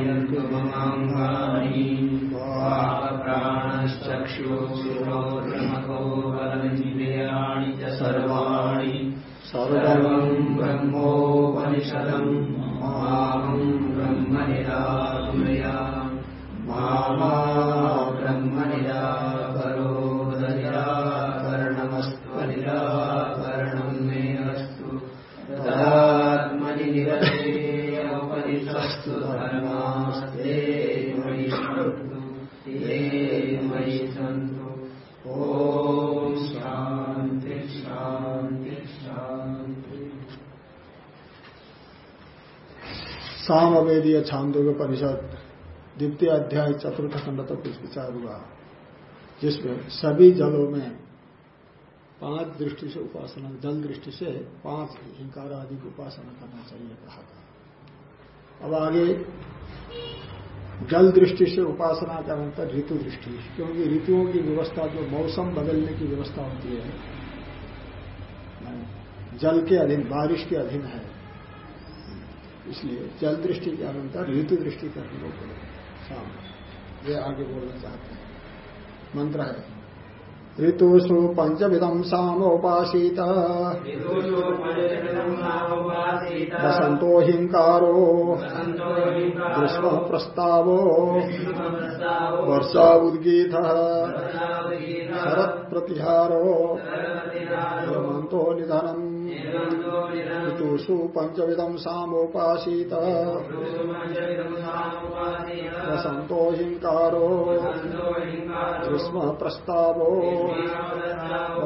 यन्तु ममां हानि प्राणश्चक्षु च सर्वाणि सगरम् ब्रह्मोपनिषदम् मामम् ब्रह्मया तुलया मावा सामवेदीय छांदोग्य परिषद, द्वितीय अध्याय, चतुर्थ खंड तक कुछ विचार हुआ, जिसमें सभी जलों में पाँच दृष्टि से उपासना, जल दृष्टि से पाँच हिंकार आदि की उपासना करना चाहिए कहा था। अब आगे, जल दृष्टि से उपासना का अंतर ऋतु दृष्टि, क्योंकि ऋतुओं की व्यवस्था जो मौसम बदलने की व्यवस्था होती है, जल के अधीन, बारिश के अधीन है इसलिए जल दृष्टि के अनंतर ऋतु दृष्टि को बोले ये आगे बोलना चाहते हैं। मंत्र है ऋतुषु पंचविधम सामोपासीत वसंतो हिंकारो। ग्रीष्म प्रस्तावो वर्षा उद्गीत। शरत प्रतिहारो हेमंतो निधनम। ऋतुषु पंचविधम सामोपासीत। वसंतो हिंकारो ग्रीष्म प्रस्तावो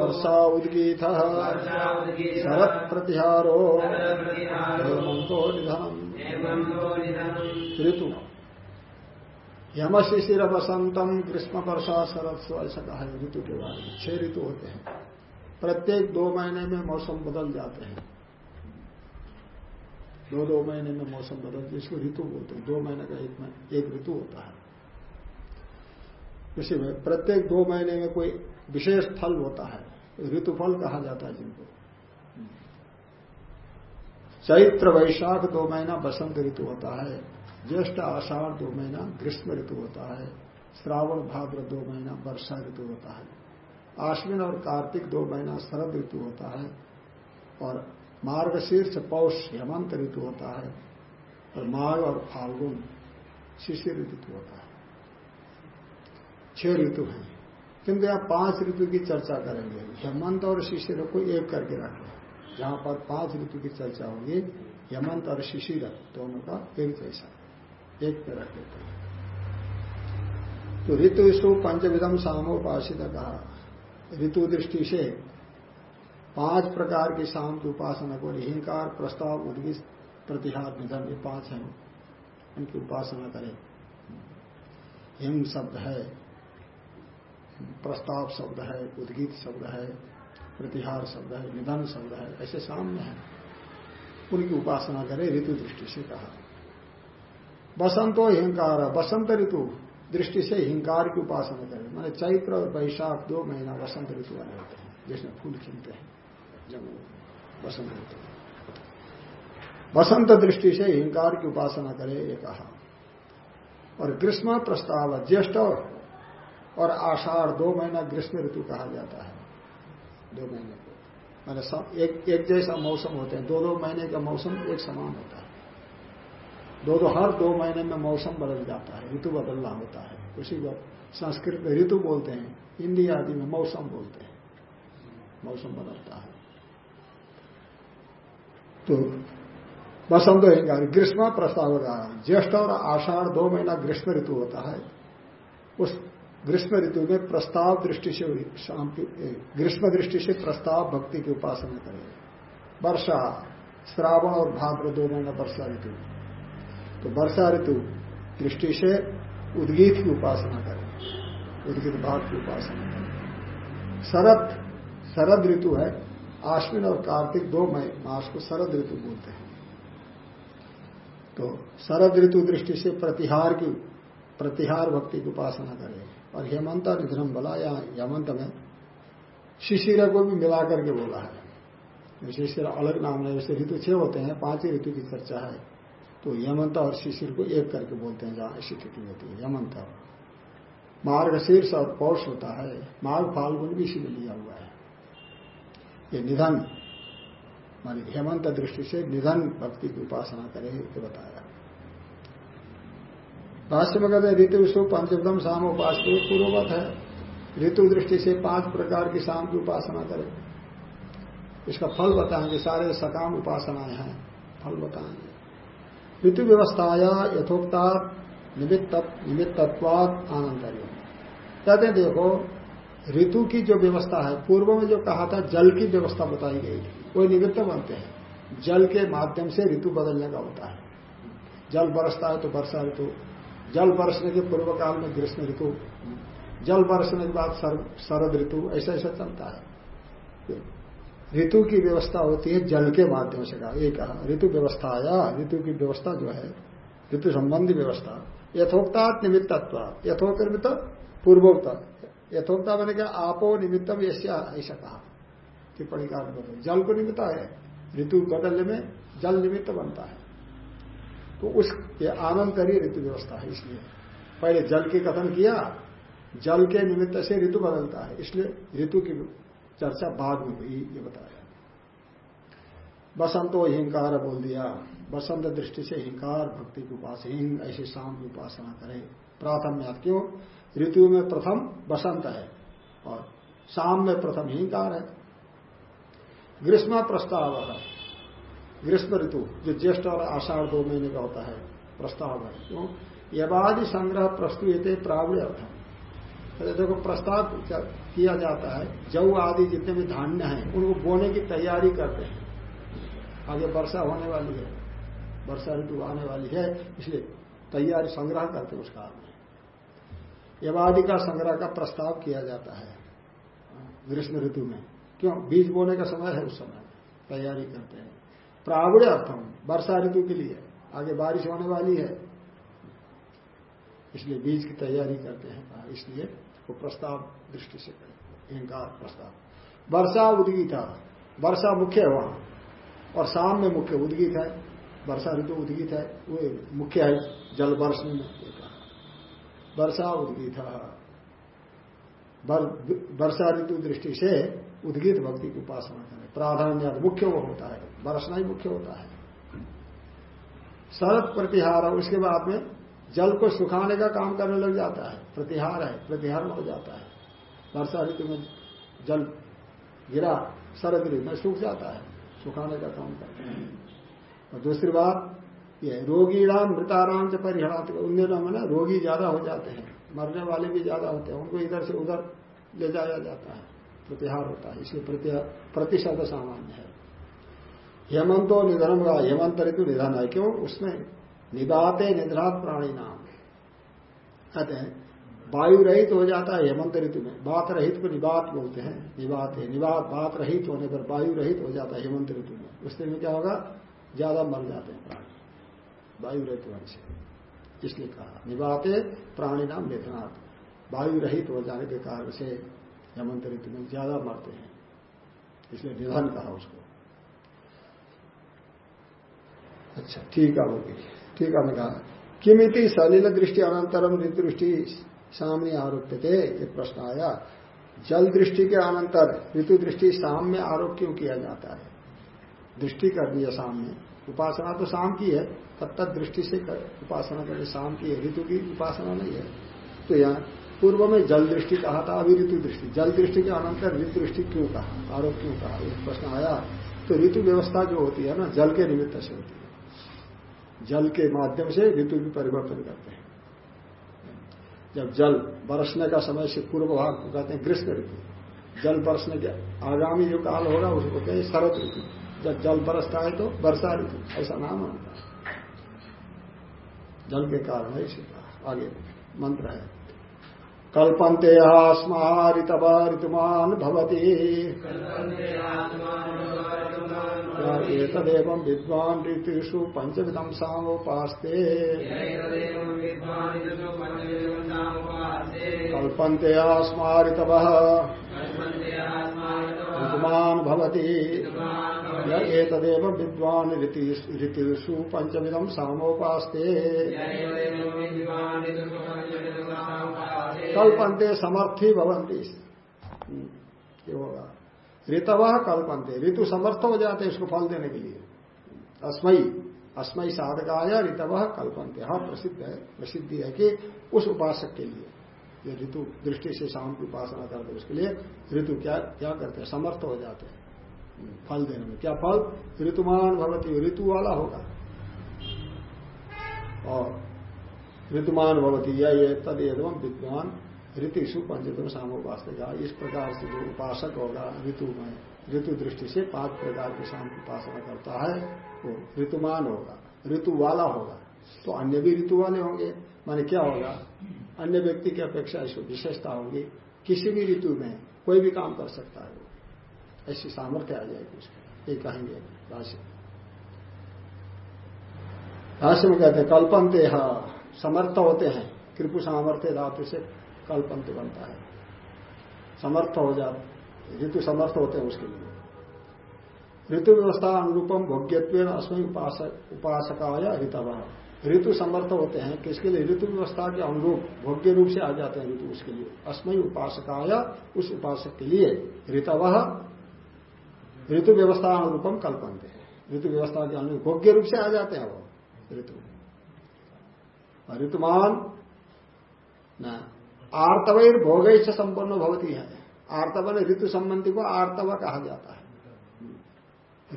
वर्षा उद्गीत शरत प्रतिहारो हेमंतो निधनम। ऋतु। यम शिशिर बसंतम ग्रीष्म वर्षा स्व ऐसा कहा ऋतु के बारे में। छह ऋतु होते हैं। प्रत्येक दो महीने में मौसम बदल जाते हैं। दो दो महीने में मौसम बदल, जिसको ऋतु बोलते हैं, दो महीने का एक महीने, एक ऋतु होता है। इसी में प्रत्येक दो महीने में कोई विशेष फल होता है ऋतुफल कहा जाता है जिनको। चैत्र वैशाख दो महीना बसंत ऋतु होता है, ज्येष्ठ आषाढ़ दो महीना ग्रीष्म ऋतु होता है, श्रावण भाद्र दो महीना वर्षा ऋतु होता है। आश्विन और कार्तिक दो महीना शरद ऋतु होता है और मार्गशीर्ष पौष हेमंत ऋतु होता है और माघ और फाल्गुन शिशिर ऋतु होता है। छह ऋतु हैं। किंतु यहाँ पाँच ऋतु की चर्चा करेंगे। हेमंत और शिशिर को एक करके रखें जहाँ पर पाँच ऋतु की चर्चा होगी, हेमंत और शिशिर दोनों का एक जैसा। एक पे रख देते हैं। तो ऋतु इसको पंचविधम सामोपासित कहा ऋतु दृष्टि से पाँच प्रकार की उपासना को हिंकार प्रस्ताव उद्गित प्रतिहार निधन, ये पाँच हैं। इनकी उपासना करें। हिम शब्द है, प्रस्ताव शब्द है, उद्गीत शब्द है, प्रतिहार शब्द है, निधन शब्द है, ऐसे सामने है। उनकी उपासना करें, ऋतु दृष्टि से कहा। बसंतो हिंकार बसंत ऋतु। दृष्टि से हिंकार की उपासना करें। मैंने चैत्र और वैशाख दो महीना वसंत ऋतु वाले होते हैं, जिसमें फूल खिलते हैं जंगल बसंत ऋतु बसंत दृष्टि से हिंकार की उपासना करे, ये कहा। और ग्रीष्म प्रस्ताव, ज्येष्ठ और आषाढ़ दो महीना ग्रीष्म ऋतु कहा जाता है। दो महीने को। मैंने एक एक जैसा मौसम होते हैं, दो दो महीने का मौसम एक समान होता है। दो दो हर दो महीने में मौसम बदल जाता है, ऋतु बदलना होता है। उसी को संस्कृत में ऋतु बोलते हैं, हिंदी आदि में मौसम बोलते हैं। मौसम बदलता है। तो बसंत होगा ग्रीष्म प्रस्ताव हो रहा है। ज्येष्ठ और आषाढ़ दो महीना ग्रीष्म ऋतु होता है। उस ग्रीष्म ऋतु में प्रस्ताव दृष्टि से ग्रीष्म दृष्टि से प्रस्ताव भक्ति की उपासना करें। वर्षा, श्रावण और भाद्र दो महीना वर्षा ऋतु तो वर्षा ऋतु दृष्टि से उद्गीत की उपासना करें। उद्गीत भाग की उपासना करें। शरद शरद ऋतु है। आश्विन और कार्तिक दो मई मास को शरद ऋतु बोलते हैं। तो शरद ऋतु दृष्टि से प्रतिहार की, प्रतिहार भक्ति की उपासना करें। और हेमंत निधनम बोला या हेमंत में शिशिर को भी मिला करके बोला है। शिशिर अलग नाम है जैसे ऋतु छह होते हैं पाँच ही ऋतु की चर्चा है। तो यमंत और शिशिर को एक करके बोलते हैं, जहाँ ऐसी स्थिति होती है, यमंत। मार्ग शीर्ष और पौष होता है, मार्ग फाल्गुन भी इसी में लिया हुआ है। ये निधन, मानी हेमंत दृष्टि से निधन भक्ति की उपासना करे तो बताया। भाष्य में कहते ऋतु विश्व पंचम शाम उपास पूर्ववत है। ऋतु दृष्टि से पाँच प्रकार की शाम की उपासना करे। इसका फल बताएँगे, सारे सकाम उपासनाएँ हैं, फल बताएँगे। ऋतु व्यवस्थाया यथोक्ता निमित्त निमित्तत्वाद आनंद कहते देखो, ऋतु की जो व्यवस्था है, पूर्व में जो कहा था, जल की व्यवस्था बताई गई थी, वो निमित्त बनते हैं। जल के माध्यम से ऋतु बदलने का होता है। जल बरसता है तो वर्षा ऋतु, जल बरसने के पूर्व काल में ग्रीष्म ऋतु, जल बरसने के बाद शरद ऋतु ऐसा ऐसा चलता है। ऋतु की व्यवस्था होती है जल के माध्यम से कहा ये कहा, ऋतु व्यवस्था आया ऋतु की व्यवस्था जो है, ऋतु संबंधी व्यवस्था यथोक्ता निमित्तत्व, यथोक्त निमित्त पूर्वोक्त, यथोक्ता मैंने कहा, आपो निमित्तम ऐसा ऐसा कहा। टिप्पणी का जल को निमित्त है, ऋतु बदलने में जल निमित्त बनता है। तो उस आनंद करी ऋतु व्यवस्था है, इसलिए पहले जल के कथन किया, जल के निमित्त से ऋतु बदलता है, इसलिए ऋतु की चर्चा बाद में हुई, ये बताया। बसंतो हिंकार बोल दिया। बसंत दृष्टि से हिंकार भक्ति की उपास हिंग ऐसे शाम की उपासना करे। प्राथम याद क्यों? ऋतु में प्रथम बसंत है और शाम में प्रथम हिंकार है। ग्रीष्म प्रस्ताव है। ग्रीष्म ऋतु, जो ज्येष्ठ और आषाढ़ दो महीने का होता है, प्रस्ताव है। क्यों? यवादि संग्रह प्रस्तुत प्रावण अर्थ देखो, प्रस्ताव किया जाता है जव आदि जितने भी धान्य हैं, उनको बोने की तैयारी करते हैं। आगे वर्षा होने वाली है, वर्षा ऋतु आने वाली है, इसलिए तैयारी संग्रह करते उस काल में यवादि का संग्रह का प्रस्ताव किया जाता है, ग्रीष्म ऋतु में। क्यों? बीज बोने का समय है उस समय, तैयारी करते हैं। प्रावण अर्थम, वर्षा ऋतु के लिए, आगे बारिश होने वाली है, इसलिए बीज की तैयारी करते हैं। इसलिए वो प्रस्ताव दृष्टि से करें। प्रस्ताव वर्षा उदगित। है वर्षा मुख्य है वहाँ। और शाम में मुख्य उदगित है। वर्षा ऋतु उदगित है। वो मुख्य है। जल वर्ष में वर्षा उदगित। वर्षा ऋतु दृष्टि से उद्गित भक्ति की उपासना करें। प्राधान्य मुख्य वो होता है। बरसना ही मुख्य होता है। शरद प्रतिहार उसके बाद में जल को सुखाने का काम करने लग जाता है। प्रतिहार है। प्रतिहार हो जाता है। वर्षा ऋतु में जल गिरा, शरद ऋतु में सूख जाता है, सुखाने का काम करते हैं। और दूसरी बात, ये रोगीराम मृताराम से परिहरात उन दिनों में ना रोगी ज़्यादा हो जाते हैं, मरने वाले भी ज़्यादा होते हैं, उनको इधर से उधर ले जाया जाता है, प्रतिहार होता है, इसलिए प्रतिशत सामान्य है। हेमंतो निधनम का हेमंत ऋतु निधन है, क्यों? उसमें निबाते निधनात् प्राणी नाम कहते हैं वायु रहित हो जाता है हेमंत ऋतु में। बात रहित को निबात बोलते हैं। निबात है। निबात बात रहित होने पर वायु रहित हो जाता है हेमंत ऋतु में। उस दिन में क्या होगा? ज़्यादा मर जाते हैं प्राणी। वायु रहित होने से। इसलिए कहा निबाते प्राणी नाम निधनात् वायु रहित हो जाने के कारण से हेमंत ऋतु में ज़्यादा मरते हैं। इसलिए निधन कहा उसको। अच्छा ठीक है ठीक है मैं कहा, किमिति सलिल दृष्टि अनंतरम दृष्टि सामने आरोप थे एक प्रश्न आया। जल दृष्टि के अनंतर ऋतु दृष्टि शाम में आरोप क्यों किया जाता है? दृष्टि करनी है शाम में उपासना तो शाम की है तब तक दृष्टि से कर, उपासना करनी शाम की है। ऋतु की उपासना नहीं है। तो यहाँ पूर्व में जल दृष्टि कहा था अभी ऋतु दृष्टि। जल दृष्टि के अनंतर ऋतु दृष्टि क्यों कहा? आरोप क्यों कहा? एक प्रश्न आया। तो ऋतु व्यवस्था जो होती है ना जल के निमित्त से होती है। जल के माध्यम से ऋतु भी परिवर्तन करते हैं। जब जल बरसने का समय से पूर्व भाग को कहते हैं ग्रीष्म ऋतु। जल बरसने के आगामी जो काल होगा उसको कहते हैं शरद ऋतु। जब जल बरसता है तो वर्षा ऋतु, ऐसा नाम होता है जल के कारण है इसी का आगे मंत्र है। कल्पन्ते स्मारितव ऋतुमान भवती। तदेव विद्वान ऋतुषु पंचविधम सामोपास्ते। कल्पन्ते स्मारितव ऋतुमान भवती। ये विद्वान ऋतुषु पंचविदम सामोपास्ते। कल्पन्ते समर्थी भवंती हम्म, ये होगा। ऋतव कल्पन्ते। ऋतु समर्थ हो जाते इसको फल देने के लिए। अस्मयी अस्मयी साधकाया ऋतव कल्पन्ते। हाँ प्रसिद्ध है, प्रसिद्धि है कि उस उपासक के लिए, ये ऋतु दृष्टि से शाम की उपासना करते उसके लिए ऋतु क्या क्या करते हैं? समर्थ हो जाते हैं फल देने में। क्या फल? ऋतुमान भगवती ऋतु वाला होगा। और ऋतुमान भगवती या ये तद एवं विद्वान ऋतुषु पंचतम सामोपासना इस प्रकार से जो उपासक होगा ऋतु में ऋतु दृष्टि से पाँच प्रकार की शाम उपासना करता है, वो ऋतुमान होगा ऋतु वाला होगा। तो अन्य भी ऋतु वाले होंगे। माने क्या होगा? अन्य व्यक्ति की अपेक्षा इसको विशेषता होगी। किसी भी ऋतु में कोई भी काम कर सकता है ऐसी सामर्थ्य आ जाएगी उसको। ये कहेंगे राशि। राशि में कहते हैं, कल्पनते समर्थ होते हैं। कृपु सामर्थ्य धातु से कल्पंत बनता है। समर्थ हो जाते ऋतु समर्थ होते हैं उसके लिए। ऋतु व्यवस्था अनुरूपम भोग्यत्व अस्मय उपासक उपासकाया ऋतवा ऋतु समर्थ होते हैं। किसके लिए? ऋतु व्यवस्था के अनुरूप भोग्य रूप से आ जाते हैं ऋतु उसके लिए। अस्मय उपासकाया उस उपासक के लिए ऋतव ऋतु व्यवस्था अनुरूपम कल्पनते हैं। ऋतु व्यवस्था के अनुरूप भोग्य रूप से आ जाते हैं वो ऋतु। ऋतुमान आर्तवैर भोग से संपन्न भवती है आर्तव ने ऋतु संबंधी को आर्तव कहा जाता है।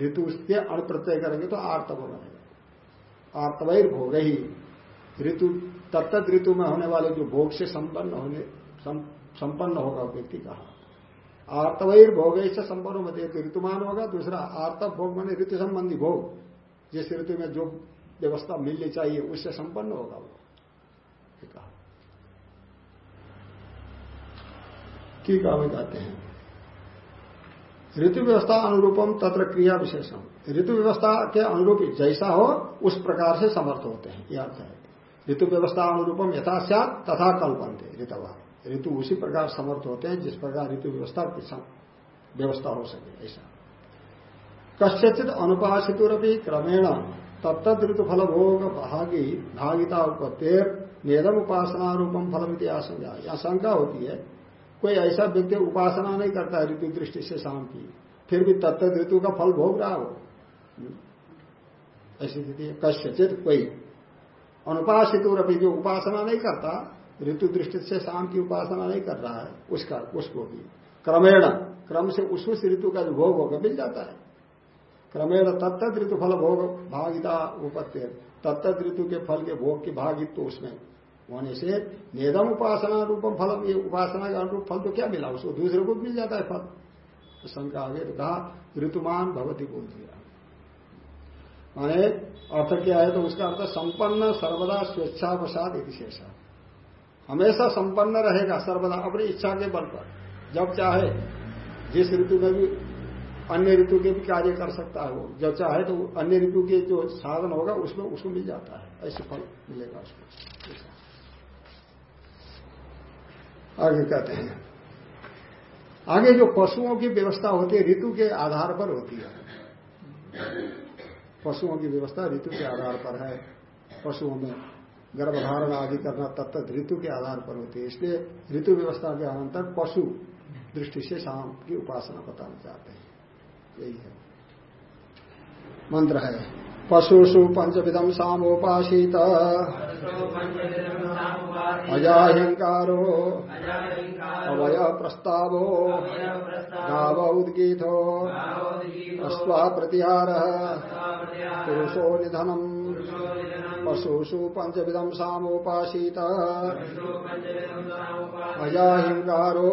ऋतु उसके अणप्रत्यय करेंगे तो आर्तव बनेगा। आर्तवैर भोग ही ऋतु तत्त ऋतु में होने वाले जो भोग से संपन्न होने संपन्न होगा व्यक्ति कहा आर्तवैर भोग से संपन्न होते एक ऋतुमान होगा, दूसरा आर्तव भोग माने ऋतु संबंधी भोग। जिस ऋतु में जो व्यवस्था मिलनी चाहिए, उससे संपन्न होगा वो। कहा। की में कहते हैं। ऋतु व्यवस्था अनुरूपम तत्र क्रिया विशेषण ऋतु व्यवस्था के अनुरूप जैसा हो, उस प्रकार से समर्थ होते हैं। यह अर्थ है। ऋतु व्यवस्था अनुरूपम यथाश्यात तथा कल्पनते, ऋतवा। ऋतु उसी प्रकार समर्थ होते हैं, जिस प्रकार ऋतु व्यवस्था व्यवस्था हो सके, ऐसा। कस्यचित अनुपासितुरपी क्रमेण तत्त ऋतु फल भोग भागी भागिता उपत्तेर नेदम उपासना रूपम फलमिति आशंका। यहाँ शंका होती है कोई ऐसा व्यक्ति उपासना नहीं करता है ऋतु दृष्टि से शाम की फिर भी तत्त ऋतु का फल भोग रहा हो। ऐसी स्थिति कश्यचित कोई अनुपासित जो उपासना नहीं करता, ऋतु दृष्टि से शाम की उपासना नहीं कर रहा है, उसका, उसको भी। क्रमेण, क्रम से उस उस ऋतु का जो भोग होगा मिल जाता है। क्रमेण तत्त ऋतु फल भोग भागिता उपत्य तत्त ऋतु के फल के भोग की भागित तो उसमें होने से नेदम उपासना रूपम फलम, ये उपासना का अनुरूप फल तो क्या मिला? उसको दूसरे को मिल जाता है फल। तो शंका आगे तो कहा, ऋतुमान भगवती बोल दिया माने अर्थ क्या है? तो उसका अर्थ संपन्न, सर्वदा स्वेच्छावसाद विशेष हमेशा संपन्न रहेगा, सर्वदा अपनी इच्छा के बल पर। जब चाहे, जिस ऋतु में भी, अन्य ऋतु के भी कार्य कर सकता है वो। जब चाहे तो अन्य ऋतु के जो साधन होगा, उसमें उसको मिल जाता है। ऐसे फल मिलेगा उसको। आगे कहते हैं। आगे जो पशुओं की व्यवस्था होती है, ऋतु के आधार पर होती है। पशुओं की व्यवस्था ऋतु के आधार पर है। पशुओं में गर्भधारण आदि करना तत्त ऋतु के आधार पर होती है। इसलिए ऋतु व्यवस्था के अनंतर पशु दृष्टि से शाम की उपासना बताना चाहते हैं। यही है। मंत्र है। पशुषु पंचविधम सामोपासीत। अजाहिंकारो अवय प्रस्तावो गाव उद्गीतो अस्वा प्रतिहार पुरुषो निधनम। पशुषु पंचविधम सामोपासीत अजाहिंकारो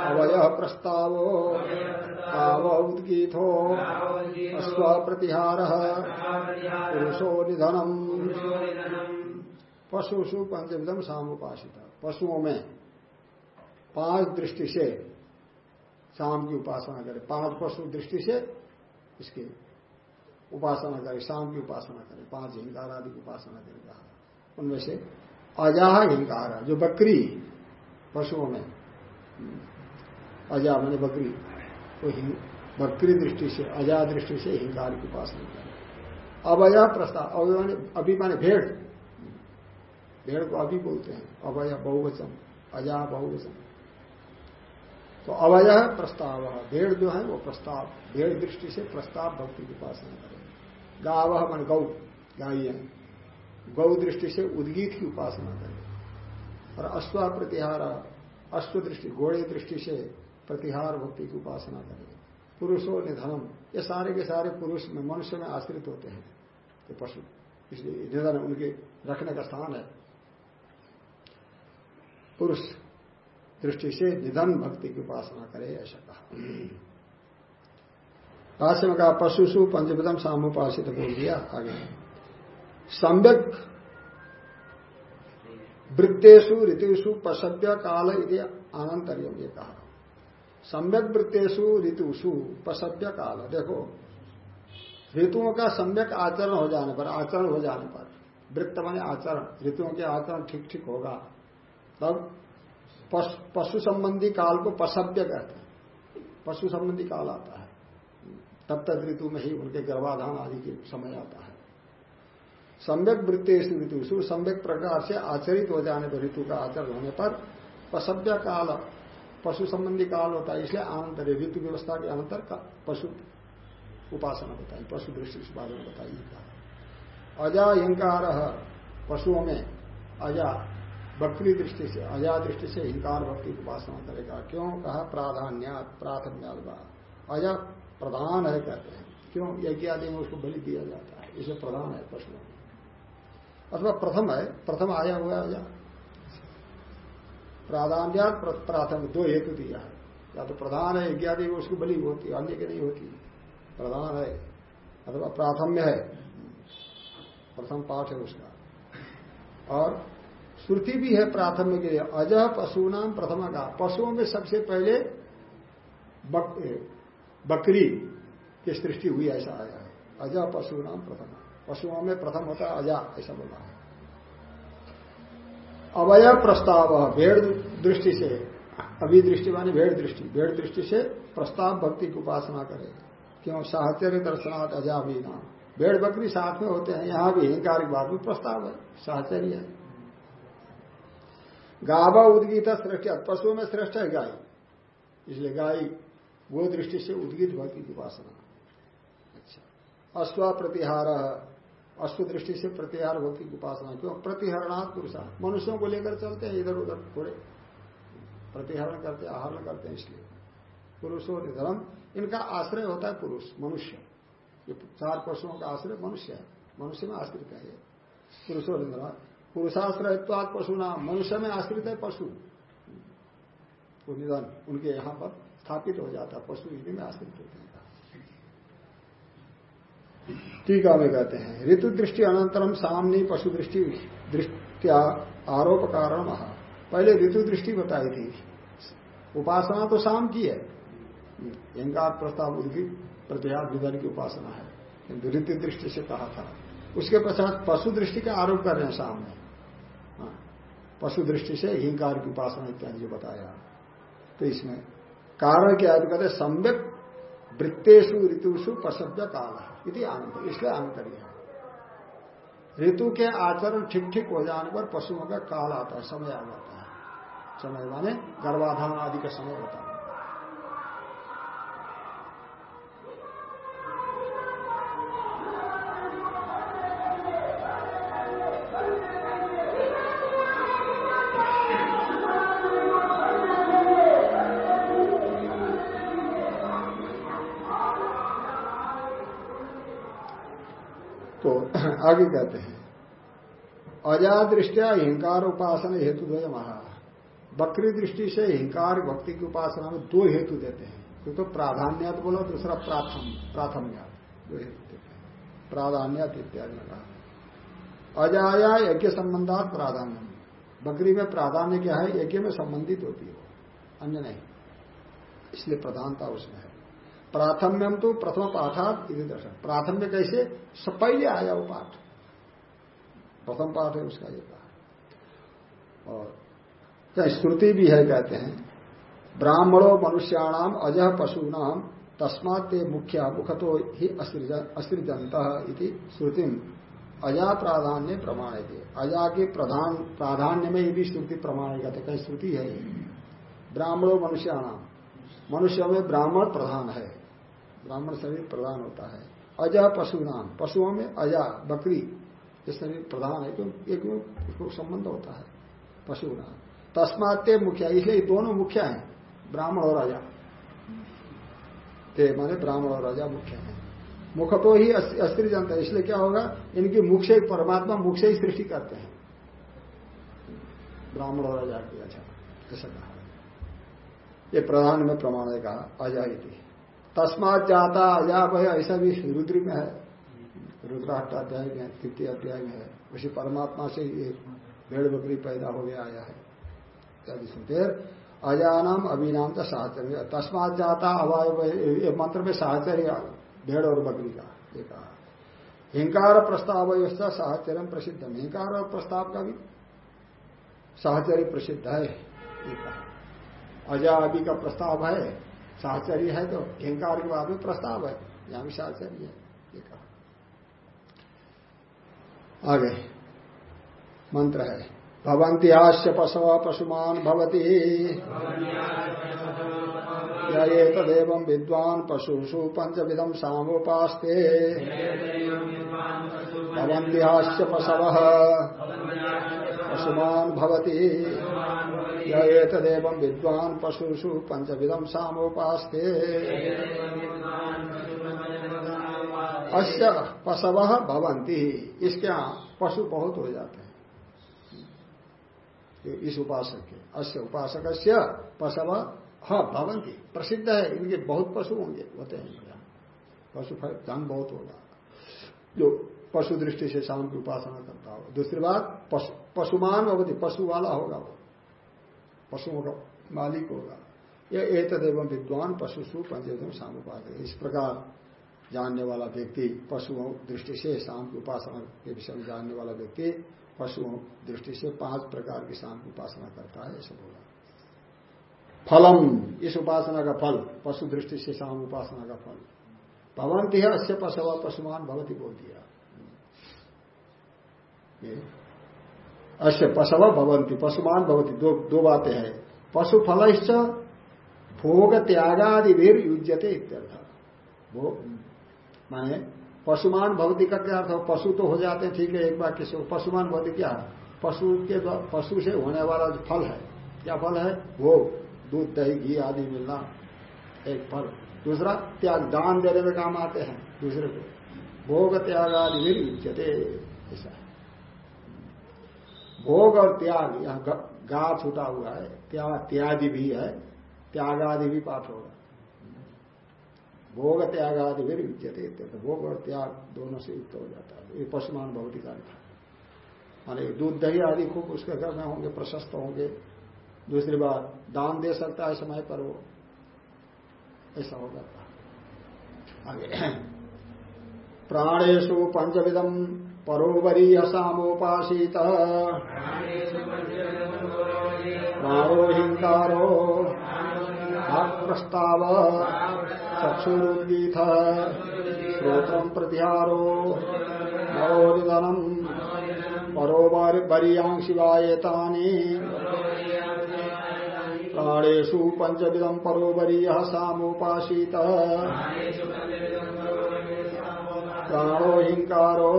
अवय प्रस्तावो उद्गीतो अश्वा प्रतिहार पुरुषो निधनम। पशुषु पंचविधम सामुपासित। पशुओं में पाँच दृष्टि से शाम की उपासना करें। पाँच पशु दृष्टि से इसकी उपासना करे, शाम की उपासना करे, पाँच हिंकार आदि की उपासना करे, कहा। उनमें से अजाह हिंकार, जो बकरी पशुओं में अजा मैंने बकरी, वो बकरी दृष्टि से अजा दृष्टि से हिंकार की उपासना करें। अवया प्रस्ताव अवय अभी माने भेड़। भेड़ को अभी बोलते हैं अवय बहुवचन अजा बहुवचन। तो अवय प्रस्ताव, भेड़ जो है वो प्रस्ताव, भेड़ दृष्टि से प्रस्ताव भक्ति की उपासना करें। गाव मन गौ गाय गौ दृष्टि से उद्गीत की उपासना करें। और अश्व प्रतिहार, अश्व दृष्टि, घोड़े दृष्टि से प्रतिहार भक्ति की उपासना करें। पुरुषों निधनम, ये सारे के सारे पुरुष में मनुष्य में आश्रित होते हैं। ये पशु, इसलिए निधन उनके रखने का स्थान है। पुरुष दृष्टि से निधन भक्ति की उपासना करे, ऐसा कहा। भाष्य में कहा पशुषु पंचपदम सामुपासित बोल दिया आगे। सम्यक वृत्तेषु ऋतुषु पशव्य काल यदि आनंतरियम ये कहा सम्यक वृत्तेषु ऋतुषु पशव्य काल। देखो, ऋतुओं का सम्यक आचरण हो जाने पर, आचरण हो जाने पर, वृत्त माने आचरण, ऋतुओं के आचरण ठीक ठीक होगा। तब पशु संबंधी काल को पशव्य कहते हैं। पशु संबंधी काल आता है। तब तक ऋतु में ही उनके गर्भाधान आदि के समय आता है। सम्यक वृत्तेश ऋतु सम्यक प्रकार से आचरित हो जाने पर ऋतु का आचरण होने पर पशव्य काल, पशु संबंधी काल होता है, इसलिए आनंतर ऋतु व्यवस्था के अंतर का पशु उपासना बताई, पशु दृष्टि में बताइए अजा हिंकार, पशुओं में अजा बकरी दृष्टि से, अजा दृष्टि से हिंकार भक्ति उपासना करेगा। क्यों? कहा प्राधान्य प्राथम्य अजा प्रधान है कहते हैं। क्यों? यज्ञ आदि में उसको बलि दिया जाता है। इसे प्रधान है पशुओं में अथवा प्रथम है, प्रथम आया हुआ अजा प्राधान्य प्राथम, दो हेतु दिया है। या तो प्रधान है यज्ञ आदि में उसको बलि होती है, अन्य की नहीं होती। प्रधान है, अथवा प्राथम्य है। प्रथम पाठ है उसका। और श्रुति भी है प्राथम्य के अजह पशु नाम प्रथम का पशुओं में सबसे पहले बकरी की सृष्टि हुई, ऐसा आया है। अजह पशु नाम प्रथम। पशुओं में प्रथम होता है अजा, ऐसा बोला है। अवय प्रस्ताव, भेड़ दृष्टि से। अभी दृष्टि मानी भेड़ दृष्टि। भेड़ दृष्टि से प्रस्ताव भक्ति की उपासना करे। क्यों? साहचर्य दर्शनाथ अजा भी नाम। भेड़ बकरी साथ में होते हैं, यहाँ भी हिंकार बात में प्रस्ताव है। साहचर्य है। गावा उदगीता श्रेष्ठ पशुओं में श्रेष्ठ है गाय। इसलिए गाय वो दृष्टि से उद्गीत भक्ति की उपासना अच्छा। अश्व प्रतिहार, अश्व दृष्टि से प्रतिहार भक्ति की उपासना क्यों? प्रतिहरणात् पुरुषा। मनुष्यों को लेकर चलते हैं इधर उधर थोड़े। प्रतिहरण करते, आहरण करते हैं इसलिए। पुरुषों निधर्म इनका आश्रय होता है पुरुष, मनुष्य। ये चार पशुओं का आश्रय मनुष्य है। मनुष्य में आश्रित है पुरुषों निधर्म पुरुषाश्रयत्वाद पशु नाम मनुष्य में आश्रित है पशु। निधन, उनके यहाँ पर स्थापित हो जाता पशु इसी में आश्रित हैं। टीका में कहते हैं ऋतु दृष्टि अनंतरम सामनी पशु दृष्टि दृष्टिया आरोप कारण महा। पहले ऋतु दृष्टि बताई थी उपासना तो शाम की है। अहंकार प्रस्ताव उनकी प्रतिहार विधान की उपासना है किंतु ऋतु दृष्टि से कहा था। उसके पश्चात पशु दृष्टि का आरोप कर रहे हैं सामने हाँ, पशु दृष्टि से हिंकार की उपासना इत्यादि जो बताया। तो इसमें कारण क्या है? कहते सम्यक वृत्तेषु, ऋतुषु पशव्य काल। आनंद इसलिए है। ऋतु के आचरण ठीक ठीक हो जाने पर पशुओं का काल आता है, समय आ जाता है। समय माने गर्भाधान आदि का समय होता है। आगे कहते हैं अजादृष्टिया हिंकार उपासना हेतु द्वय महा बकरी दृष्टि से हिंकार भक्ति की उपासना में दो हेतु देते हैं। तो, तो प्राधान्यत बोलो दूसरा प्राथम प्राथम्यात दो हेतु देते हैं। प्राधान्यत इत्यादि कहा अजाया यज्ञ संबंधात प्राधान्य। बकरी में प्राधान्य क्या है? यज्ञ में संबंधित होती हो। अन्य नहीं। इसलिए प्रधानता उसमें है। प्राथम्यम तो प्रथम पाठात इधर दर्शन। प्राथम्य कैसे? पहले आया वो पाठ। प्रथम पाठ है उसका ये पाठ। और क्या श्रुति भी है कहते हैं, ब्राह्मणों मनुष्याणाम अजह पशु नाम तस्मात मुख्य मुख तो ही अस्त्रिजंत श्रुति अजा प्राधान्य प्रमाण है अजा के प्रधान प्राधान्य में भी श्रुति प्रमाण कहते कहीं श्रुति है। ब्राह्मणों मनुष्याणाम। मनुष्य में ब्राह्मण प्रधान है। ब्राह्मण शरीर प्रधान होता है। अजा पशु नाम। पशुओं में अजा, बकरी, ये शरीर प्रधान है, क्यों? एक संबंध होता है। पशु नाम। तस्मात्य मुख्य, इसलिए दोनों मुख्य हैं, ब्राह्मण और राजा। ते माने ब्राह्मण और राजा मुख्य है। मुख तो ही अस्त्री जनता इसलिए क्या होगा? इनकी मुख से परमात्मा मुख से ही सृष्टि करते हैं। ब्राह्मण और राजा की अच्छा ऐसा कहा। प्रधान में प्रमाण है कहा, अजा तस्मात जाता अजाप है ऐसा भी रुद्र में है। रुद्राष्टाध्याय में तृतीय अध्याय में है। उसी परमात्मा से ये भेड़ बकरी पैदा हो गया आया है। फिर अजानाम अभिनाम का साहचर्य। तस्मात जाता, अवाय मंत्र में साहचर्य, भेड़ और बकरी का, ये कहा। हिंकार प्रस्ताव साहचर्य प्रसिद्ध। हिंकार और प्रस्ताव का भी साहचर्य प्रसिद्ध है, ये कहा। अभी का प्रस्ताव है साहचर्य है तो हिंकार के बाद में प्रस्ताव है। यहाँ भी साहचर्य है, ये कहा। आगे। मंत्र है भवंती हास्य पशव पशुमान भवती। तदेव विद्वान पशुषु पंचविधम सामोपास्ते। भवंती हास्य पशव पशुमान भवती। ये तदेव विद्वान पशुषु पंचविधम सामोपास्ते। अश्य पशव भवंती इसके यहाँ पशु बहुत हो जाते हैं। इस उपासक के अश्य उपासक पशव हाँ भवंती प्रसिद्ध है, इनके बहुत पशु होंगे, होते हैं पशु धन बहुत होगा। जो पशु दृष्टि से शाम की उपासना करता हो दूसरी बात, पशु, पशुमान अवधि पशु वाला होगा वो। पशुओं का मालिक होगा। यह एक एवं विद्वान पशु सु पंचम शाम उपासक इस प्रकार जानने वाला व्यक्ति पशुओं दृष्टि से शाम की उपासना के विषय में जानने वाला व्यक्ति पशुओं दृष्टि से पाँच प्रकार की शाम की उपासना करता है, ऐसा बोला। फलम, इस उपासना का फल, पशु दृष्टि से शाम उपासना का फल। भवंती है अश्य पशु पशुमान भवती बोल दिया अश्य पशव भवंती पशुमान भवती, दो दो बातें हैं। पशु फल भोग त्यागादि वीर युजते माने पशुमान भवती का क्या अर्थ हो पशु तो हो जाते हैं ठीक है, एक बार किसी पशुमान भवती क्या? पशु के पशु से होने वाला जो फल है, क्या फल है? भोग, दूध, दही, घी आदि मिलना, एक फल। दूसरा, त्याग, दान देने में काम आते हैं, दूसरे को। भोग त्याग आदि भी उच्चते ऐसा भोग और त्याग, यहाँ गा छूटा हुआ है त्याग त्यादि भी है त्याग आदि भी पाठ होगा। भोग त्याग आदि भी उच्चते भोग और त्याग दोनों से युक्त हो जाता है। ये पशुमान भौतिक अर्थ है माने दूध, दही आदि खूब उसके घर में होंगे, प्रशस्त होंगे। दूसरी बात, दान दे सकता है समय पर वो। ऐसा होगा। आगे। प्राणेशु पंचविदम परोवरी सामोपासीत प्राणो हिंकारो प्रस्ताव चक्षुरुद्गीत श्रोत्र प्रतिहारो। नवोदिदनम परोवरियांशिवायतानी प्राणेशु पंचविदम परोवरीय सामोपासीत प्राणो हिंकारो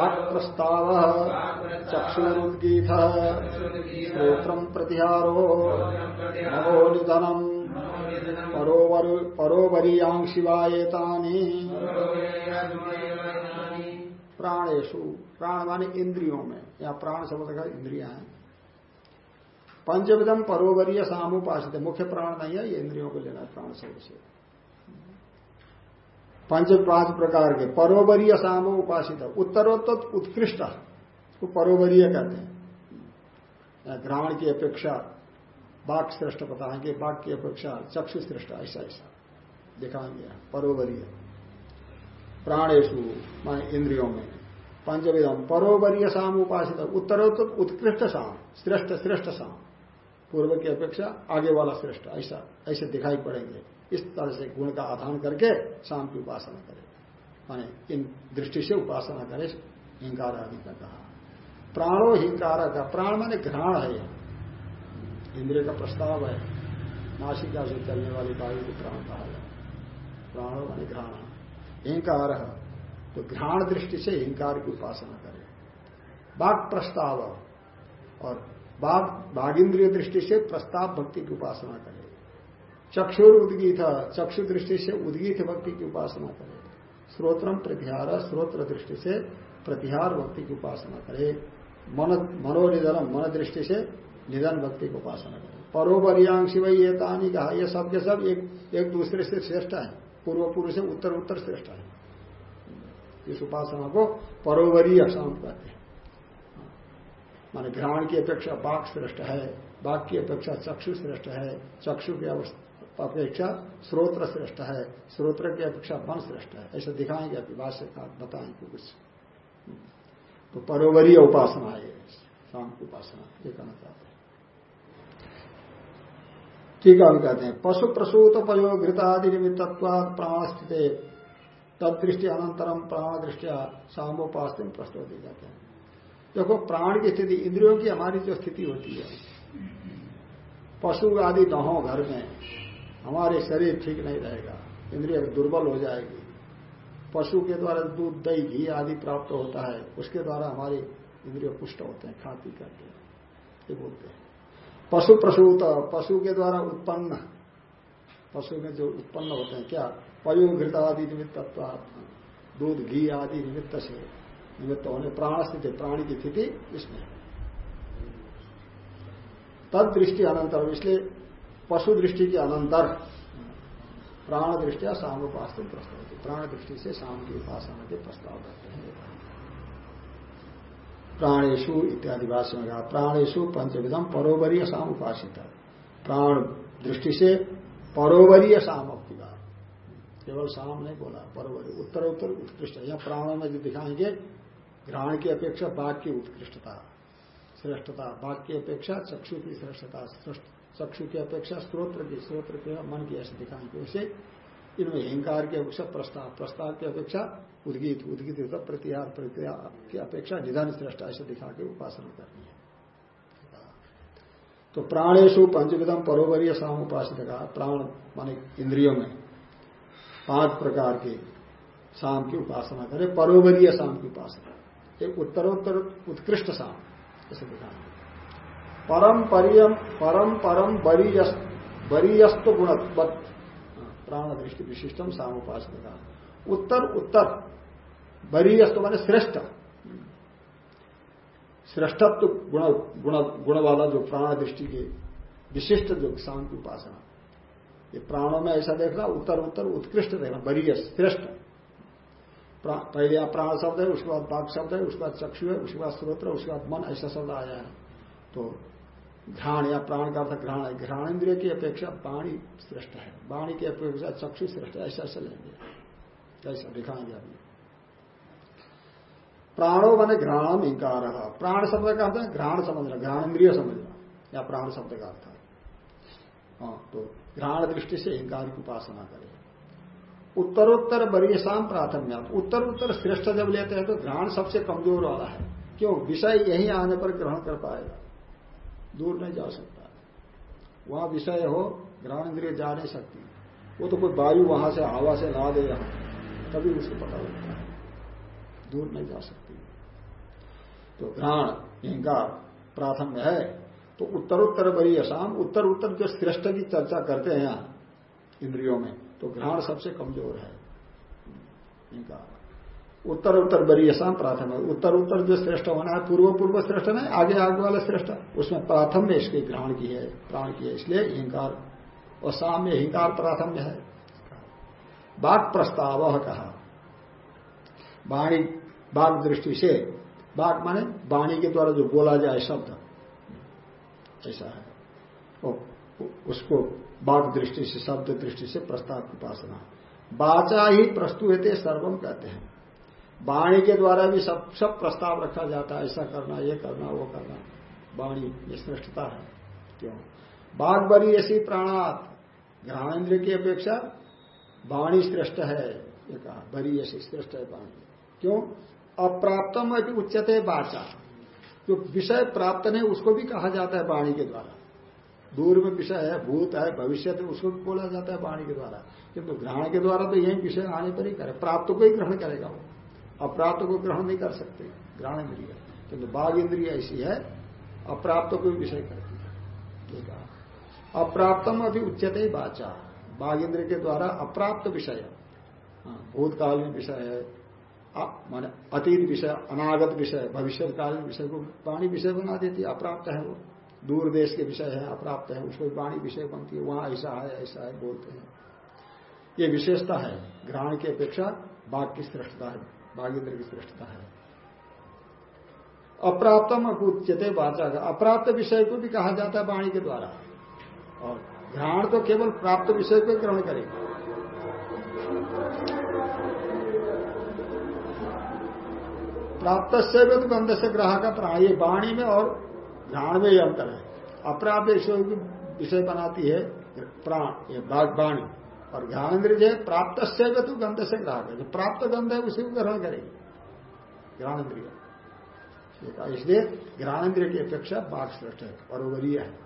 प्रस्ताव चक्षुरुद्गीत श्रोत्र प्रतिहारो। नवोनिधनम परोवरीयांग शिवायतानी प्राणेशु प्राण माने इंद्रियों में। या प्राण शब्द का इंद्रिया है। पंचविधम परोवरीय सामुपासित। मुख्य प्राण नहीं है, ये इंद्रियों को लेना प्राण शब्द से। पंच पाँच प्रकार के, परोवरीय सामो उपासित। उत्तरोत्तर उत्कृष्ट वो परोवरीय कहते हैं। ग्रहण की अपेक्षा, बाघ श्रेष्ठ बताएँगे बाघ की अपेक्षा चक्षु श्रेष्ठ, ऐसा ऐसा। दिखाएँगे, परोवरीय। प्राणेशु मान इंद्रियों में। पंचविधम परोवरीय साम उपासित, उत्तरोत्तर उत्कृष्ट साम, श्रेष्ठ श्रेष्ठ साम। पूर्व की अपेक्षा, आगे वाला श्रेष्ठ, ऐसा, ऐसे दिखाई पड़ेंगे। इस तरह से गुण का आधान करके शाम की उपासना करे। माने इन दृष्टि से उपासना करे, हिंकार आदि का कहा। प्राणो हिंकार का प्राण माने घ्राण है इंद्रिय का प्रस्ताव है, नासिका से चलने वाली वायु को प्राण कहा जाए प्राणो माने घ्राण। हिंकार तो घ्राण दृष्टि से हिंकार की उपासना करे। बाघ प्रस्ताव और बाघ बाघ इंद्रिय दृष्टि से प्रस्ताव भक्ति की उपासना करे। चक्षुर उदगीत चक्षु दृष्टि से उदगीत भक्ति की उपासना करे। श्रोत्रम प्रतिहार श्रोत्र दृष्टि से प्रतिहार भक्ति की उपासना करे। मन मनोनिधन मन दृष्टि से निधन भक्ति की उपासना करे। परोपरियांशी वही ये कहा, ये सब के सब एक एक दूसरे से श्रेष्ठ है। पूर्व पुरुष से उत्तर उत्तर श्रेष्ठ है। इस उपासना को परोवरीय शांत कहते हैं। माने घ्राण की अपेक्षा बाघ श्रेष्ठ है बाघ की अपेक्षा चक्षु श्रेष्ठ है, चक्षु की अपेक्षा स्रोत्र श्रेष्ठ है। स्रोत्र की अपेक्षा मन श्रेष्ठ है। ऐसा दिखाएँगे अभी भाष्य बताएँगे कुछ। तो परोवरीय उपासना है। शाम की उपासना, ये कहना चाहते हैं। ठीक है कहते हैं, पशु प्रसूत पयो घृतादि निमित्तत्वाद प्राण स्थित तद दृष्टि अनंतरम प्राण दृष्टिया सामोपास्त प्रस्तुत जाते हैं। देखो, प्राण की स्थिति, इंद्रियों की हमारी जो स्थिति होती है, पशु आदि न हो घर में हमारे शरीर ठीक नहीं रहेगा, इंद्रिय दुर्बल हो जाएगी। पशु के द्वारा दूध, दही, घी आदि प्राप्त होता है, उसके द्वारा हमारे इंद्रिय पुष्ट होते हैं खा पी करके ये बोलते हैं। पशु प्रसूत, पशु के द्वारा उत्पन्न। पशु में जो उत्पन्न होते हैं, क्या? पयुघृत आदि निमित्त दूध, घी आदि निमित्त से निमित्त होने, प्राण स्थिति प्राणी की स्थिति, इसमें। तद दृष्टि अनंतर इसलिए पशु दृष्टि के अनंतर प्राण दृष्टिया शाम उपास प्रस्ताव प्राण दृष्टि से शाम की उपासना के प्रस्ताव करते हैं। प्राणेशु इत्यादि भाषण में कहा प्राणेशु पंचविधम परोवरीय शाम उपासित प्राण दृष्टि से परोवरीय शाम बात केवल शाम नहीं बोला परोवरी उत्तर उत्तर उत्कृष्ट। या प्राणों में जो दिखाएँगे, ग्रहण की अपेक्षा बाघ की उत्कृष्टता, श्रेष्ठता बाघ की अपेक्षा चक्षु की श्रेष्ठता चक्षु की अपेक्षा स्त्रोत्र की स्त्रोत्र के मन की ऐसे दिखाएँगे उसे इनमें हिंकार की अपेक्षा, प्रस्ताव प्रस्ताव की अपेक्षा, उद्गीत उद्गीत होता, प्रतिहार प्रक्रिया की अपेक्षा निधन श्रेष्ठ ऐसे दिखा के उपासना करनी है। तो प्राणेशु पंचविधम परोवरीय साम उपासित का प्राण माने इंद्रियों में पाँच प्रकार के शाम की उपासना करे परोवरीय शाम की उपासना। एक उत्तरोत्तर उत्कृष्ट शाम ऐसे दिखाना परम परियम, परम परम बरीयस्त गुण प्राण दृष्टि विशिष्टम शाम उपासना उत्तर उत्तर। बरीयस्त माने श्रेष्ठ। श्रेष्ठत्व गुण गुण गुण वाला जो प्राण दृष्टि के विशिष्ट जो की उपासना। ये प्राणों में ऐसा देखना, उत्तर उत्तर, उत्कृष्ट देखना बरीय श्रेष्ठ। पहले आप प्राण शब्द है, उसके बाद पाक शब्द है, उसके बाद चक्षु है, उसके बाद स्रोत्र, उसके बाद मन, ऐसा शब्द आया है। तो घ्राण या प्राण का अर्थ घ्राण है। घ्राण इंद्रिय की अपेक्षा वाणी श्रेष्ठ है। वाणी की अपेक्षा चक्षु श्रेष्ठ है, ऐसा ऐसा लेंगे ऐसा दिखाएँगे अभी प्राणो बने घ्राणम इंकार। प्राण शब्द का अर्थ है घ्राण समझना घ्राण इंद्रिय समझना, या प्राण शब्द का अर्थ है। हाँ तो घ्राण दृष्टि से इंकार की उपासना करे। उत्तरोत्तर बरीयशाम प्राथम्य। उत्तर उत्तर श्रेष्ठ जब लेते हैं तो घ्राण सबसे कमज़ोर वाला है। क्यों? विषय यही आने पर ग्रहण कर पाएगा। दूर नहीं जा सकता। वहाँ विषय हो ग्रहण इंद्रिय जा नहीं सकती। वो तो कोई वायु वहाँ से, हवा से ला दे यहाँ तभी उसको पता लगता है। दूर नहीं जा सकती। तो घ्राण हिंकार प्राथम्य है। तो उत्तरोत्तर बड़ी असाम उत्तर उत्तर जो श्रेष्ठ की चर्चा करते हैं इंद्रियों में तो घ्राण सबसे कमज़ोर है। इनका उत्तर उत्तर असाम प्राथम उत्तर उत्तर जो श्रेष्ठ होना है, पूर्व पूर्व श्रेष्ठ नहीं, आगे आगे वाला श्रेष्ठ। उसमें प्राथम्य इसके ग्रहण की है प्राण की है इसलिए हिंकार। और साम्य हिंकार प्राथम्य है। बाघ प्रस्ताव कहा। वाणी बाघ दृष्टि से बाघ माने वाणी के द्वारा जो बोला जाए शब्द। ऐसा है। उसको बाघ दृष्टि से, शब्द दृष्टि से प्रस्ताव की उपासना। बाचा ही प्रस्तुत सर्वम कहते हैं। वाणी के द्वारा भी सब सब प्रस्ताव रखा जाता है, ऐसा करना, ये करना, वो करना। वाणी श्रेष्ठता है। क्यों? बाघ बरी ऐसी प्राणात। घ्राणेन्द्रिय की अपेक्षा वाणी श्रेष्ठ है, ये कहा बरी ऐसी श्रेष्ठ है वाणी। क्यों? अप्राप्तम उच्चते बाचा जो विषय प्राप्त नहीं, उसको भी कहा जाता है वाणी के द्वारा। दूर में विषय है, भूत है, भविष्य है उसको भी बोला जाता है वाणी के द्वारा। किंतु ग्रहण के द्वारा तो यही विषय आने पर ही करे। प्राप्त को ही ग्रहण करेगा वो। अप्राप्त को ग्रहण नहीं कर सकते ग्रहण इंद्रिय। किंतु बाघ इंद्रिय ऐसी है अप्राप्त को विषय करती है। ठीक है। अप्राप्तम अभी उच्चते बाचा बाघ इंद्रिय के द्वारा अप्राप्त विषय। हाँ, भूतकालीन विषय है माने अतीत विषय अनागत विषय भविष्यकालीन विषय को वाणी विषय बना देती है अप्राप्त है वो। दूर देश के विषय है अप्राप्त है उसको वाणी विषय बनती है वहाँ ऐसा है ऐसा है बोलते हैं। ये विशेषता है ग्रहण की अपेक्षा बाघ की श्रेष्ठता है। बाघेंद्र की श्रेष्ठता है। अप्राप्तम अकुच्यते वाचा का अप्राप्त विषय को भी कहा जाता है वाणी के द्वारा। और ग्रहण तो केवल प्राप्त विषय को ग्रहण करेगा। प्राप्त से भी तो गंध से ग्राहक प्राण ये वाणी में और घ्राण में ही अंतर है। अप्राप्त विषय की विषय बनाती है प्राण, ये वाणी। और ज्ञानेन्द्र जो प्राप्त से तो गंध से ग्राहक है। जो प्राप्त गंध है, उसी को ग्रहण करेगी। ज्ञानेन्द्रिय। इसलिए ज्ञानेन्द्रिय की अपेक्षा बाघ श्रेष्ठ है और वरीय है।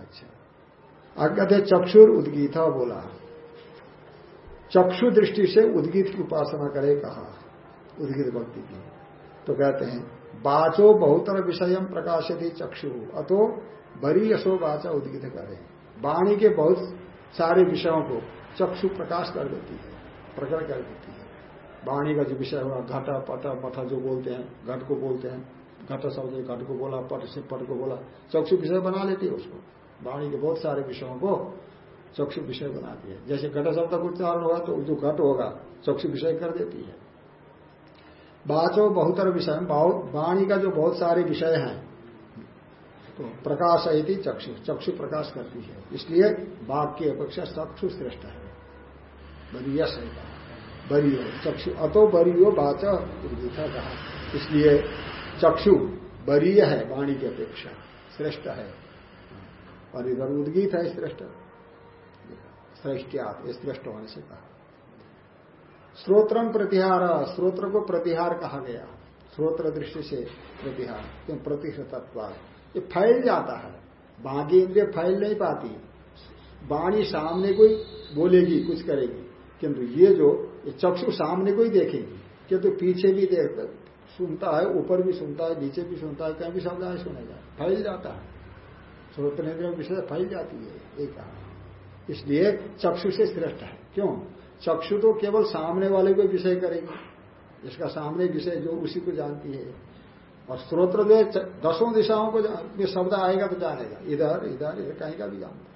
अच्छा। आज्ञा चक्षुर उद्गीत बोला। चक्षु दृष्टि से उद्गीत की उपासना करे कहा? उद्गित भक्ति की। तो कहते हैं, बाचो बहुतर विषय प्रकाशित चक्षु। अतो बरी यशो बाचा उद्गित करे। वाणी के बहुत सारे विषयों को चक्षु प्रकाश कर देती है, प्रकट कर देती है। वाणी का जो विषय हुआ, घट, पट, मठ जो बोलते हैं, घट को बोलते हैं, घट शब्द, घट को बोला, पट से पट को बोला, चक्षु विषय बना लेती है उसको। वाणी के बहुत सारे विषयों को चक्षु विषय बनाती है। जैसे घट शब्द का उच्चारण होगा तो जो घट होगा, चक्षु विषय कर देती है। बाचो बहुतर विषय वाणी का जो बहुत सारे विषय हैं तो प्रकाश थी चक्षु चक्षु प्रकाश करती है। इसलिए बाघ की अपेक्षा चक्षु श्रेष्ठ है। बरियस है बरियो चक्षु, अतो बरियो बाच उद्गीता कहा। इसलिए चक्षु बरीय है, वाणी की अपेक्षा। श्रेष्ठ है। और इधर उद्गीत है, श्रेष्ठ। श्रेष्ठ्यात श्रेष्ठ होने से कहा। श्रोत्रम प्रतिहार, श्रोत्र को प्रतिहार कहा गया। श्रोत्र दृष्टि से प्रतिहार, क्यों प्रतिशतत्व ये फैल जाता है। बाकी इंद्रिय फैल नहीं पाती। वाणी सामने कोई बोलेगी, कुछ करेगी। किंतु ये जो, ये चक्षु सामने को ही देखेगी, किंतु पीछे भी देख सुनता है, ऊपर भी सुनता है, नीचे भी सुनता है, कहीं भी शब्द आए, सुनेगा। फैल जाता है। श्रोत्र विषय फैल जाती है एक कहा। इसलिए चक्षु से श्रेष्ठ है। क्यों? चक्षु तो केवल सामने वाले को विषय करेगी। जिसका सामने विषय जो उसी को जानती है। और स्त्रोत्र दे दसों दिशाओं को में शब्द आएगा तो जानेगा। इधर इधर इधर, कहीं का भी जानता है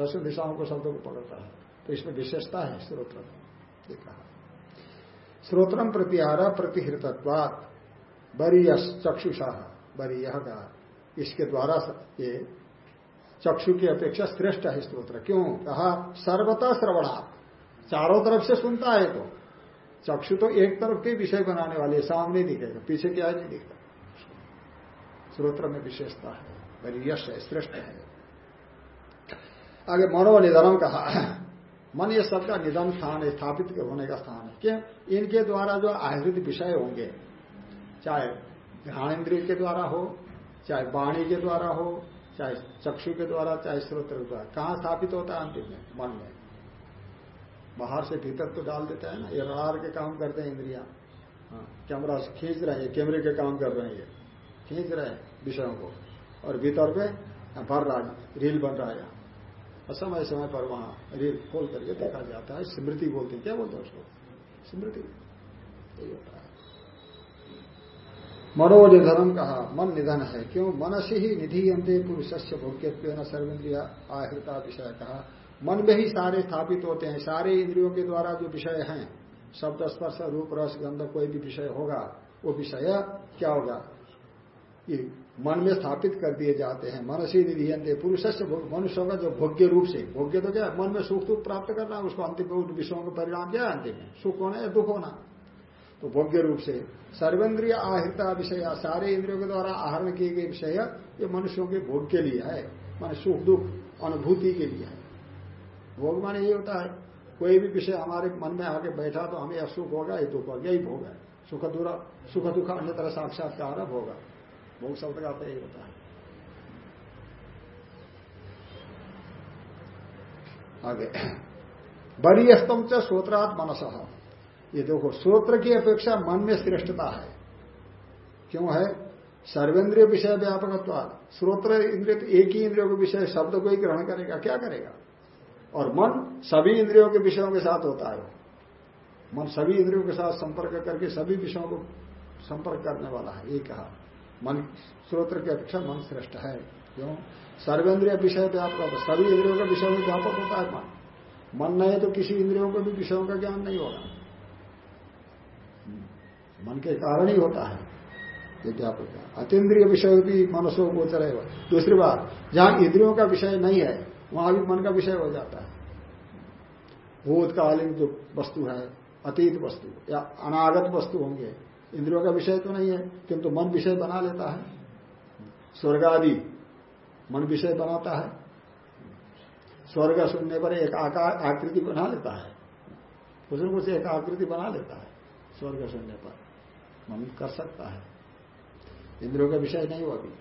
दसों दिशाओं को शब्दों को पकड़ता है। तो इसमें विशेषता है स्त्रोत्र में। कहा। श्रोत्रम प्रतिहारा प्रतिहृतत्वात। बरीय चक्षुषा। बरीय का। इसके द्वारा ये चक्षु की अपेक्षा श्रेष्ठ है स्त्रोत्र क्यों? कहा, सर्वता श्रवणात्। चारों तरफ़ से सुनता है तो। चक्षु तो एक तरफ़ के विषय बनाने वाले सामने दिखेगा। पीछे क्या नहीं दिखता। श्रोत्र में विशेषता है मेरी यश है श्रेष्ठ है। आगे मनोनिधनम कहा मन ये सबका निधन स्थान है स्थापित होने का स्थान है। क्यों? इनके द्वारा जो आहृत विषय होंगे चाहे ध्यान इंद्रिय के द्वारा हो चाहे वाणी के द्वारा हो चाहे चक्षु के द्वारा चाहे श्रोत्र के द्वारा कहाँ स्थापित होता है अंतिम में? मन में। बाहर से भीतर तो डाल देता है ना ये रडार के काम करते हैं इंद्रिया। हाँ, कैमरा खींच रहे हैं कैमरे के काम कर रहे हैं खींच रहे विषयों को। और भीतर पे भर रहा रील बन रहा है। और समय समय पर वहाँ रील खोल करके देखा जाता है। स्मृति बोलते हैं। क्या बोलते हैं उसको? स्मृति। यही होता है। मनोनिधनम कहा, मन निधन है। क्यों? मन से ही निधि अंते पुरुष से भोग्यत्व सर्वेन्द्रिया आहृता विषय कहा। मन में ही सारे स्थापित होते हैं। सारे इंद्रियों के द्वारा जो विषय हैं, शब्द, स्पर्श, रूप, रस, गंध, कोई भी विषय होगा, वो विषय क्या होगा? ये मन में स्थापित कर दिए जाते हैं। मन से निधियंते पुरुष से मनुष्य का जो भोग्य रूप से, भोग्य तो क्या मन में सुख दुख प्राप्त करना, उसको अंतिम विषयों का परिणाम क्या अंतिम में सुख होना या दुख होना। तो भोग्य रूप से, सर्वेन्द्रिय आहृता विषय, सारे इंद्रियों के द्वारा आहरण किए गए विषय, ये मनुष्यों के भोग के लिए है। मान सुख दुख, अनुभूति के लिए है। भोग माने ये होता है, कोई भी विषय हमारे मन में आके बैठा तो हमें यह सुख होगा ये दुख होगा, यही भोग है। सुख दूरा, सुख दुख अन्य तरह साक्षात्कार भोग भोग शब्द का यही होता है आगे। बरीयस्तम च श्रोत्रात मनस। ये देखो, श्रोत्र की अपेक्षा मन में श्रेष्ठता है। क्यों है? सर्वेंद्रिय विषय व्यापक श्रोत्र इंद्रिय तो एक ही इंद्रियों के विषय, शब्द को ही ग्रहण करेगा, क्या करेगा? और मन सभी इंद्रियों के विषयों के साथ होता है। मन सभी इंद्रियों के साथ संपर्क करके सभी विषयों को संपर्क करने वाला है, ये कहा। मन, स्रोत्र की अपेक्षा मन श्रेष्ठ है। क्यों? सर्वेंद्रिय विषय व्यापक, सभी इंद्रियों का विषय में व्यापक होता है मन। मन नहीं तो किसी इंद्रियों को भी विषयों का ज्ञान नहीं होगा। मन के कारण ही होता है। ये व्यापक अतीन्द्रिय विषय भी मनुष्य को चलेगा दूसरी बात, जहाँ इंद्रियों का विषय नहीं है, वहाँ भी मन का विषय हो जाता है। भूतकालीन जो वस्तु है, अतीत वस्तु या अनागत वस्तु होंगे इंद्रियों का विषय तो नहीं है किंतु मन विषय बना लेता है। स्वर्ग आदि मन विषय बनाता है। स्वर्ग सुनने पर एक आकृति बना लेता है। कुछ न कुछ एक आकृति बना लेता है स्वर्ग सुनने पर। मन कर सकता है। इंद्रियों का विषय नहीं हुआ अभी।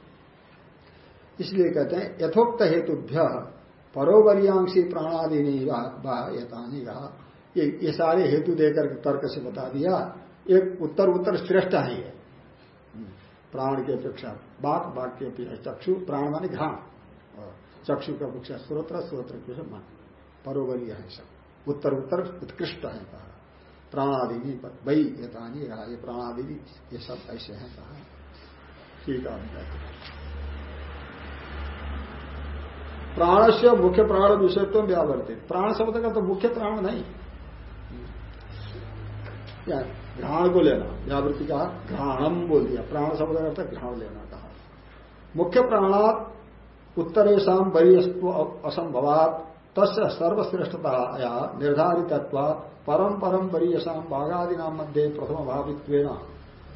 इसलिए कहते हैं यथोक्त हेतुभ्य परोवरियांशी प्राणादि नहीं कहा ये, ये सारे हेतु देकर तर्क से बता दिया। एक उत्तर उत्तर श्रेष्ठ है ये। प्राण की अपेक्षा बाक बाक की अपेक्षा, चक्षु, प्राण माने घ्राण चक्षु की अपेक्षा स्रोत्र स्रोत्र के मन। परोवरीय है सब। उत्तर उत्तर उत्कृष्ट है कहा। प्राणादि भी वही यथानी रहा ये प्राणादि भी ये सब ऐसे हैं कहा। ठीक है प्राण से मुख्य प्राण विषय तो व्यावर्तित। प्राण शब्द का तो मुख्य प्राण नहीं। घ्राण को लेना व्यावृत्ति कहा घ्राणम बोल दिया। प्राण शब्द का घ्राण लेना कहा। मुख्य प्राणात उत्तरेशम वरीयस्व असंभवात तस् सर्वश्रेष्ठता या निर्धारित परम परम वरीयसाम बाघादि नाम मध्य प्रथम भावित्व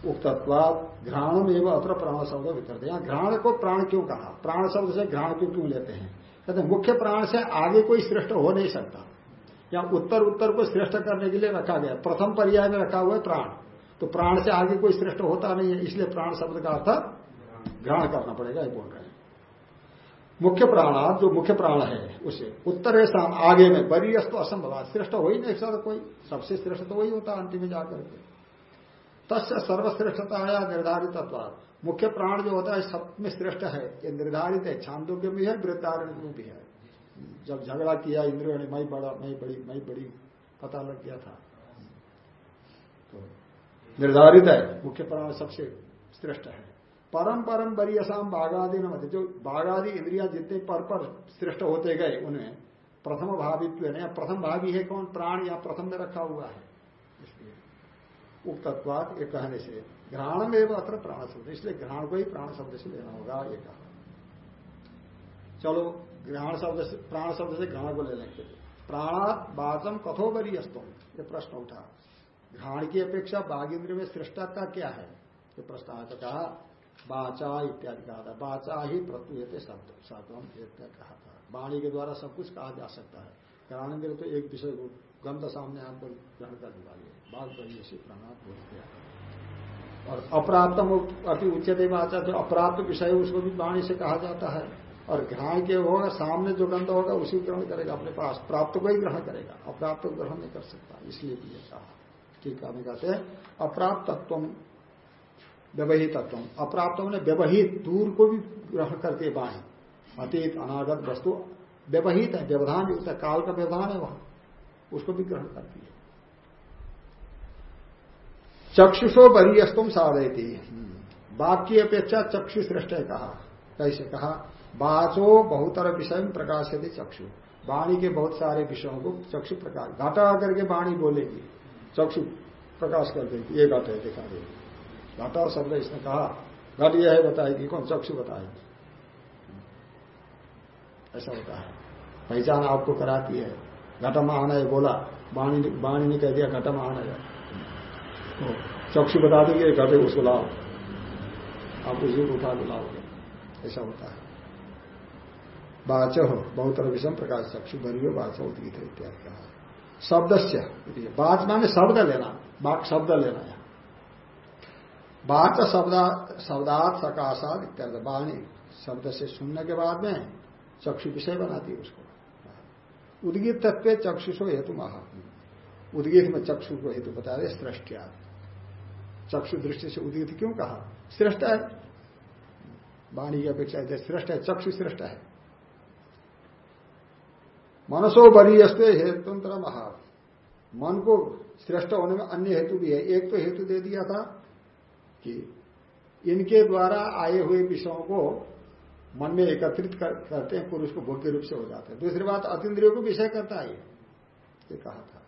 उक्तत्वाद घ्राणम एवं अत्र प्राण शब्द वितरते। यहाँ घ्राण को प्राण क्यों कहा? प्राण शब्द से घ्राण क्यों क्यों लेते हैं? कहते मुख्य प्राण से आगे कोई श्रेष्ठ हो नहीं सकता। या उत्तर उत्तर को श्रेष्ठ करने के लिए रखा गया। प्रथम पर्याय में रखा हुआ है प्राण। तो प्राण से आगे कोई श्रेष्ठ होता नहीं है, इसलिए प्राण शब्द का अर्थ ग्रहण करना पड़ेगा ये बोल रहे हैं मुख्य प्राणात जो मुख्य प्राण है, उसे उत्तर शाम आगे में बरीयस्त असंभव श्रेष्ठ हो ही नहीं कोई। सबसे श्रेष्ठ तो वही होता अंतिम में जाकर के। तस्य सर्वश्रेष्ठता या निर्धारित मुख्य प्राण जो होता है, सब में श्रेष्ठ है, ये निर्धारित है। छांदोग्य भी है वृद्धारण भी है। जब झगड़ा किया इंद्रियों ने मई बड़ा, मई बड़ी मई बड़ी पता लग गया था। तो निर्धारित है, मुख्य प्राण सबसे श्रेष्ठ है। परम परम बरियसाम बाघादि न जो बाघादि इंद्रिया जितने पर पर श्रेष्ठ होते गए, उन्हें प्रथम भावित्व है प्रथम भावी है कौन? प्राण या प्रथम में रखा हुआ है। इसलिए उक्तत्वाद ये कहने से घ्राण में अत्र प्राण शब्द। इसलिए घ्राण को ही प्राण शब्द से लेना होगा, ये कहा। चलो ग्रहण शब्द से, प्राण शब्द से घ्राण को ले लेंगे प्राणात बाचम कथोबरी अस्तम ये प्रश्न उठा। घ्राण की अपेक्षा बाघ इंद्र में श्रेष्ठता क्या है? ये प्रश्न आया तो कहा, बाचा इत्यादि कहा था। बाचा ही प्रत्युत शब्द सातवम कहा था। वाणी के द्वारा सब कुछ कहा जा सकता है। ग्रहण इंद्र तो एक विषय को गंध सामने आपको ग्रहण कर दिखाइए बाघ ऐसी प्राणात बोल दिया और अप्राप्त अति उच्चते वाचा जो अपराप्त विषय उसको भी वाणी से कहा जाता है। और घ्राण के होगा, सामने जो गंध होगा, उसी ग्रहण करेगा, अपने पास प्राप्त को ही ग्रहण करेगा। अप्राप्त को ग्रहण नहीं कर सकता, इसलिए भी ये कहा। ठीक है कहते हैं। अप्राप्त तत्व व्यवहित तत्व अप्राप्त ने व्यवहित, दूर को भी ग्रहण करती है बाणी अतीत, अनागत वस्तु, व्यवहित है, व्यवधान युक्त काल का व्यवधान है वहाँ। उसको भी ग्रहण करती है। चक्षुषो बरीयस्तुम साधयती। बाघ की अपेक्षा चक्षु श्रेष्ठ है कहा। कैसे कहा? बाचो बहुतर विषय में प्रकाशित चक्षु। वाणी के बहुत सारे विषयों को चक्षु प्रकाश। घटा करके वाणी बोलेगी, चक्षु प्रकाश कर देगी। ये घट है, दिखा देगी घटा शब्द इसने कहा, घट यह है, बताएगी कौन? चक्षु बताएगी। ऐसा होता है। पहचान आपको कराती है। घटम आना है, बोला। वाणी वाणी ने कह दिया घटम आना है। तो चक्षु बता देंगे घटे उसको लाओ। आप उसी को उठा के लाओगे। ऐसा होता है। हो बहुत विषम प्रकाश चक्षु बरियो बाच उदगित इत्यादि कहा। शब्द से बाच माने शब्द लेना बाक शब्द लेना। है बाच शब्द, शब्दात सकाशात इत्यादि। वाणी, शब्द से सुनने के बाद में चक्षु विषय बनाती है उसको। उदगित तत्व चक्षुषो हेतु महा। उदगित में चक्षु को हेतु बता रहे सृष्टिया चक्षु दृष्टि से उदगित क्यों कहा? श्रेष्ठ है। वाणी की अपेक्षा श्रेष्ठ है, चक्षु श्रेष्ठ है। मनसो बरीयस्ते हेतुतंत्र महा। मन को श्रेष्ठ होने में अन्य हेतु भी है। एक तो हेतु दे दिया था कि इनके द्वारा आए हुए विषयों को मन में एकत्रित कर, करते हैं पुरुष को भोग्य रूप से हो जाते हैं। दूसरी बात अतिद्रियों को विषय करता है ये। कहा था।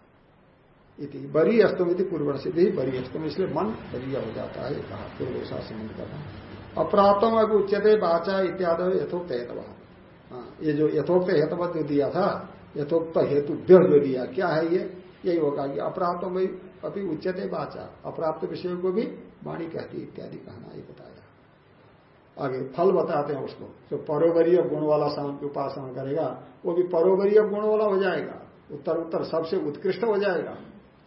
इति बरी अस्तम इति पूर्व सिद्ध बरी अस्तम इसलिए मन बरिया हो जाता है कहा। पूर्व शासन करना अप्राप्तम अभी उच्चते बाचा इत्यादि यथोक्त हाँ, ये जो यथोक्त हेतवत जो दिया था, यथोक्त हेतु व्यर्थ जो दिया, क्या है ये? यही होगा कि अप्राप्त में अभी उच्चते बाचा अप्राप्त विषयों को भी वाणी कहती इत्यादि कहना ये बताया। आगे फल बताते हैं उसको, जो परोवरीय गुण वाला शाम की उपासना करेगा, वो भी परोवरीय गुण वाला हो जाएगा। उत्तर उत्तर सबसे उत्कृष्ट हो जाएगा।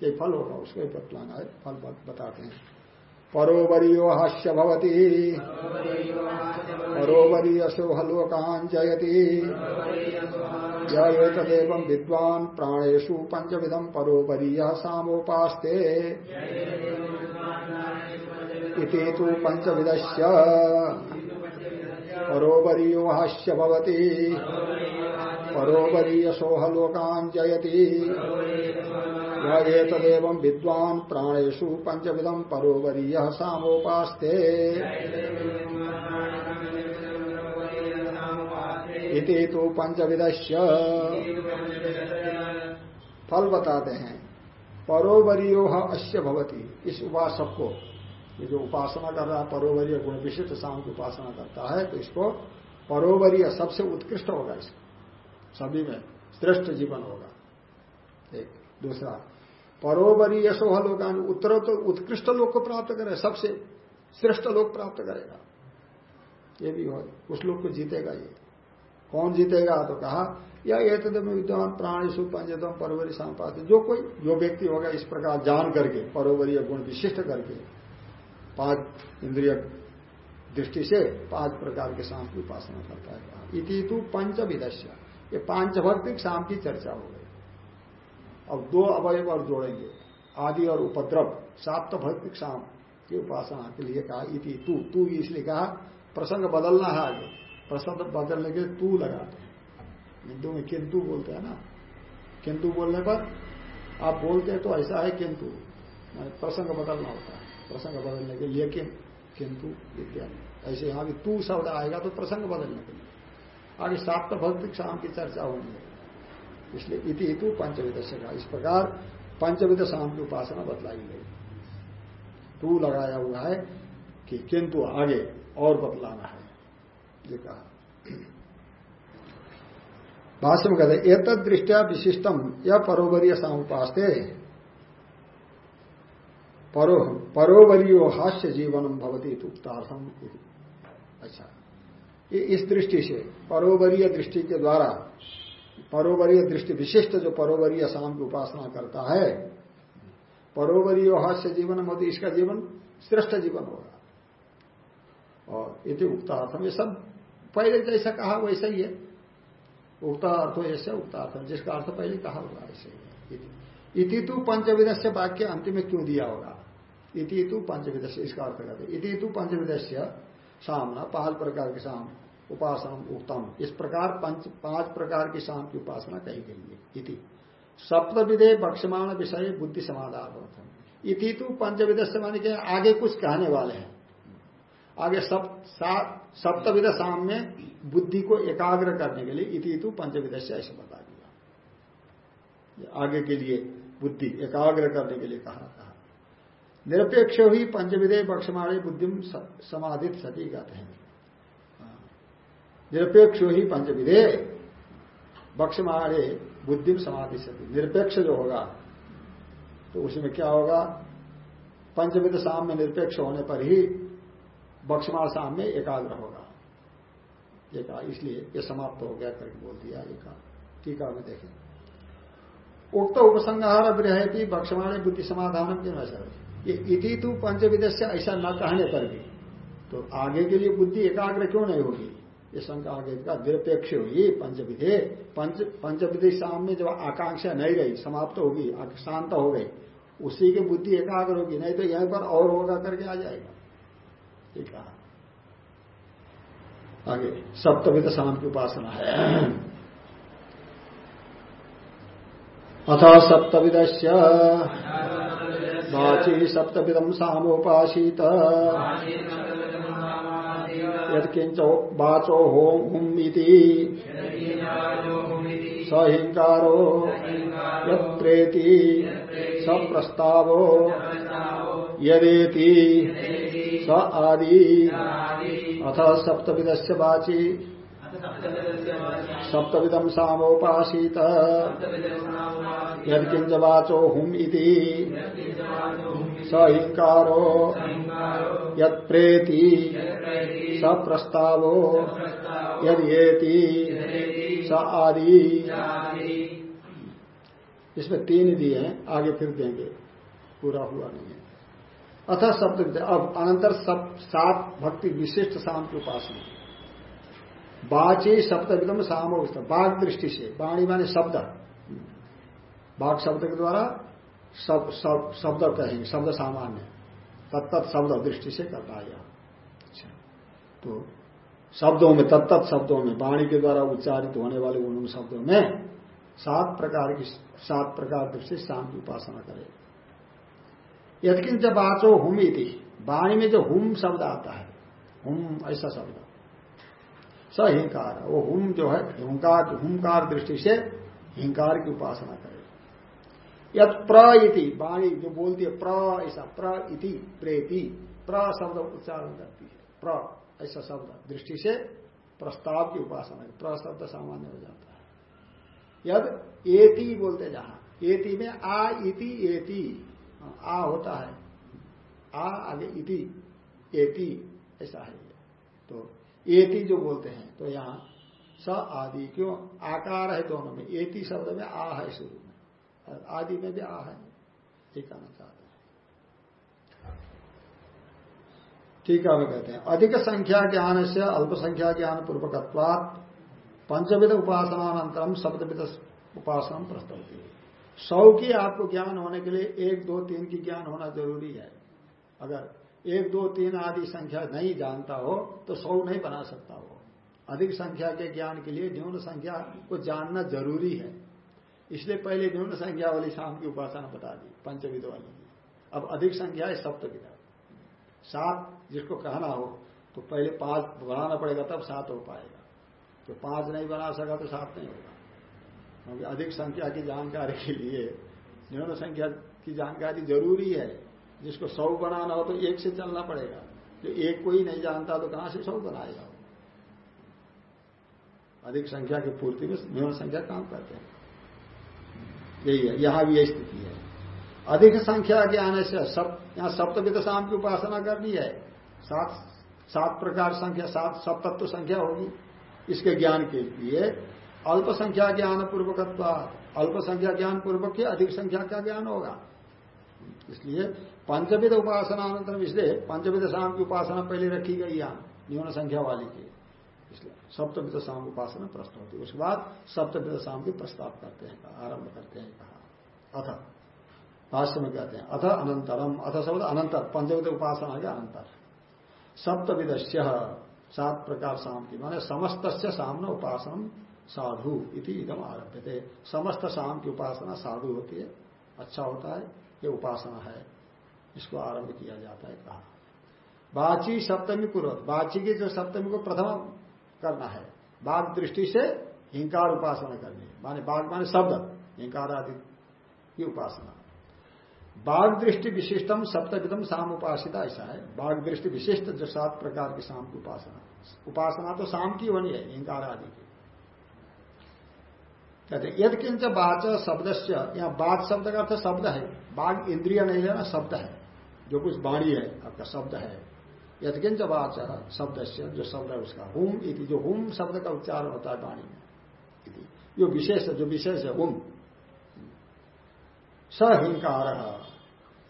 ये फल होगा, उसको बतलाना है, फल बताते हैं। परोवरीयो हास्य भवती परोवरीय शोहलोकान जयती यदेव विद्वान प्राणेशु पंचविधम परोवरीय सामोपास्ते। इति तु पंचविदस्य परोवरीयो हास्य भवती परोवरीय सोहलोकान जयती एतदेव विद्वान प्राणेशु पंचविधम परोवरीय सामोपास्ते। इति तो पंचविदस्य फल बताते हैं। परोवरियो अश्य भवती। इस उपासक को। ये जो उपासना कर रहा है, परोवरीय गुण विशिष्ट शाम की उपासना करता है तो इसको परोवरीय सबसे उत्कृष्ट होगा इसको। सभी में श्रेष्ठ जीवन होगा। एक दूसरा परोवरी यशोह लोकान उत्तर तो उत्कृष्ट लोग को प्राप्त करे, सबसे श्रेष्ठ लोग प्राप्त करेगा। ये भी हो, उस लोग को जीतेगा ये। कौन जीतेगा तो कहा, या ये तो विद्वान प्राणी सुपंजतम परोवरी संपात जो कोई, जो व्यक्ति होगा इस प्रकार जान करके परोवरीय गुण विशिष्ट करके पाँच इंद्रिय दृष्टि से पाँच प्रकार के शाम की उपासना करता है। इति तु पंचविदस्य ये पाँच शाम की चर्चा हो गई। अब दो अवयव और जोड़ेंगे। आदि और उपद्रव, साप्त भक्ति शाम की उपासना के लिए कहा इति तू। तू इसलिए कहा, प्रसंग बदलना है आगे। प्रसंग बदलने के तू लगाते हैं। हिंदू में किंतु बोलते हैं ना। किंतु बोलने पर आप बोलते हैं तो ऐसा है किंतु। प्रसंग बदलना होता है। प्रसंग बदलने के लिए किन किंतु इत्यादि ऐसे यहाँ भी तू शब्द आएगा तो प्रसंग बदलने के लिए। आगे साप्त भक्ति शाम की चर्चा होगी। इसलिए इति हेतु पंचविध से कहा इस प्रकार पंचविध शाम की उपासना बतलाई गई। तू लगाया हुआ है कि किंतु आगे और बतलाना है। ये कहा। भाष्य में कहते एक दृष्टिया विशिष्टम या परोवरीय सामुपास्ते परो, परोवरीयो हास्य जीवनम भवती उत्तार्थम अच्छा। इस दृष्टि से, परोवरीय दृष्टि के द्वारा परोवरीय दृष्टि विशिष्ट जो परोवरीय शाम की उपासना करता है, परोवरीय हास्य जीवन मोदी इसका जीवन श्रेष्ठ जीवन होगा। और यदि उक्तार्थम ये सब पहले जैसा कहा वैसा ही है। उक्ता अर्थ ऐसे उक्तार्थम जिसका अर्थ पहले कहा होगा ऐसे ही इति तु पंचविध से वाक्य अंतिम में क्यों दिया होगा? इति तु पंचविध से इसका अर्थ करते इति तु पंचविध सामना पहल प्रकार के साम उपासना उत्तम इस प्रकार पंच, पाँच प्रकार की शाम की उपासना कही गई है। इति। सप्तविधे बक्षमाण विषय बुद्धि समाधान इति तो पंचविध से माने के आगे कुछ कहने वाले हैं। आगे सप्तविध शाम में बुद्धि को एकाग्र करने के लिए इति तो पंचविध से ऐसे बता दिया। आगे के लिए बुद्धि एकाग्र करने के लिए कहा निरपेक्ष ही पंचविधे बक्षमाणी बुद्धि समाधित सती कहते हैं। निरपेक्ष ही पंचविधे। बक्षमाणे बुद्धि समाधि से निरपेक्ष जो होगा तो उसमें क्या होगा? पंचविध में निरपेक्ष होने पर ही बक्षमाण में एकाग्र होगा। कहा इसलिए ये समाप्त हो गया करके बोल दिया कहा टीका में देखें। उक्त उपसंहार विरहती बक्षमाणी बुद्धि समाधान क्यों ऐसा ये इति तू पंचविद से ऐसा न कहने पर भी। तो आगे के लिए बुद्धि एकाग्र क्यों नहीं होगी? ये शंका आगे का निरपेक्ष होगी पंचविधे, पंच, पंचविधि सामने जब आकांक्षा नहीं रही, समाप्त होगी शांत हो गई, उसी की बुद्धि एकाग्र होगी, नहीं तो यहीं पर और होगा करके आ जाएगा। ठीक है आगे, सप्तविध शाम की उपासना है। अथ सप्तविद वाची सप्तविदम सामोपासीत। यत्किंच वाचो होम सहिंकारो यत्प्रेति सप्रस्तावो यदेति। स आदि। अथ सप्तविदस्य वाची। सप्तविदम सामोपासीत यदकिंच वाचो हुम इति। स हिंकारो यत्प्रेति। स प्रस्तावो यदि स आदि। इसमें तीन दिए हैं, आगे फिर देंगे। पूरा हुआ नहीं है। अथा शब्द अब अनंतर सब सात भक्ति विशिष्ट शाम की उपासना बाची सप्तविदम सामो बाघ दृष्टि से वाणी माने शब्द। बाघ शब्द के द्वारा सब, सब शब्द कहेंगे शब्द सामान्य। तत्त शब्द दृष्टि से करता है अच्छा तो शब्दों में तत्त शब्दों में वाणी के द्वारा उच्चारित होने वाले उन शब्दों में सात प्रकार की सात प्रकार दृष्टि शाम की उपासना करे। यदकिन जब आचो हुम इति। वाणी में जो हुम शब्द आता है हुम ऐसा शब्द। स हिंकार। वो हुम जो है, हुंकार हुंकार दृष्टि से हिंकार की उपासना करे। यद प्र इति, वाणी जो बोलती है, प्र ऐसा, प्र इति, प्रेति, प्र शब्द उच्चारण करती है। प्र, ऐसा शब्द, दृष्टि से प्रस्ताव की उपासना प्र शब्द सामान्य हो जाता है। यद एति बोलते जहाँ, एति में आ इति, एति, आ होता है। आ आगे इति, एति, ऐसा है। तो एति जो बोलते हैं तो यहाँ स आदि क्यों? आकार है दोनों में। एति शब्द में आ है शुरू में आदि में भी आ है। ये कहना चाहते हैं। ठीक है वे कहते हैं। अधिक संख्या ज्ञान से अल्पसंख्या ज्ञान पूर्वकत्वात पंचविध उपासनानंतरम सप्तविध उपासना प्रस्तुति सौ की आपको ज्ञान होने के लिए एक, दो, तीन की ज्ञान होना ज़रूरी है। अगर एक, दो, तीन आदि संख्या नहीं जानता हो तो सौ नहीं बना सकता हो। अधिक संख्या के ज्ञान के लिए न्यून संख्या को जानना ज़रूरी है। इसलिए पहले न्यून संख्या वाली शाम की उपासना बता दी, पंचविद वाली। अब अधिक संख्या है सप्तविदा। सात, जिसको कहना हो तो पहले पाँच बनाना पड़ेगा, तब सात हो पाएगा। तो पाँच नहीं बना सका तो सात नहीं होगा। क्योंकि अधिक संख्या की जानकारी के लिए न्यून संख्या की जानकारी ज़रूरी है। जिसको सौ बनाना हो तो एक से चलना पड़ेगा। जो एक को ही नहीं जानता तो कहाँ से सौ बनाएगा अधिक संख्या की पूर्ति में न्यून संख्या काम करते हैं। यही है, यहाँ भी यही स्थिति है। अधिक संख्या के आने से सब, यहाँ सप्तविध शाम की उपासना करनी है। सात सात प्रकार संख्या, सात सप्तत्व संख्या होगी इसके ज्ञान के लिए। अल्पसंख्या ज्ञान पूर्वकत्व अल्प संख्या ज्ञान पूर्वक के अधिक संख्या का ज्ञान होगा। इसलिए पंचविध उपासना इसलिए पंचविध शाम की उपासना पहले रखी गई यहाँ, न्यून संख्या वाली की। इसलिए सप्तविध शाम उपासना प्रश्न होती उसके बाद सप्तविध शाम की प्रस्ताव करते हैं, आरंभ करते हैं कहा। अथ, भाष्य में कहते हैं, अथ अनंतरम, अथ शब्द अनंतर, पंचविध उपासना के अनंतर। सप्तविद सात प्रकार शाम की, माने समस्त सामने उपासना साधु इति इदम आरभ्य थे समस्त शाम की उपासना साधु होती है अच्छा होता है ये उपासना है, इसको आरंभ किया जाता है कहा। बाची सप्तमी पूर्व बाची की जो सप्तमी को प्रथम करना है बाघ दृष्टि से हिंकार उपासना करनी माने बाघ माने शब्द, हिंकार आदि की उपासना। बाघ दृष्टि विशिष्टम सप्तविधम शाम उपासिता, ऐसा है। बाघ दृष्टि विशिष्ट जो सात प्रकार की शाम की उपासना। उपासना तो शाम की होनी है, हिंकार आदि की। कहते यद किंच बाच शब्द से यहाँ बाघ शब्द का अर्थ शब्द है बाघ इंद्रिय नहीं है ना, शब्द है। जो कुछ बाणी है, आपका शब्द है। यथकिंच वाच शब्द से जो शब्द है उसका हुम इति, जो हुम शब्द का उच्चारण होता है बाणी में जो विशेष जो विशेष है, हुम। सहिंकार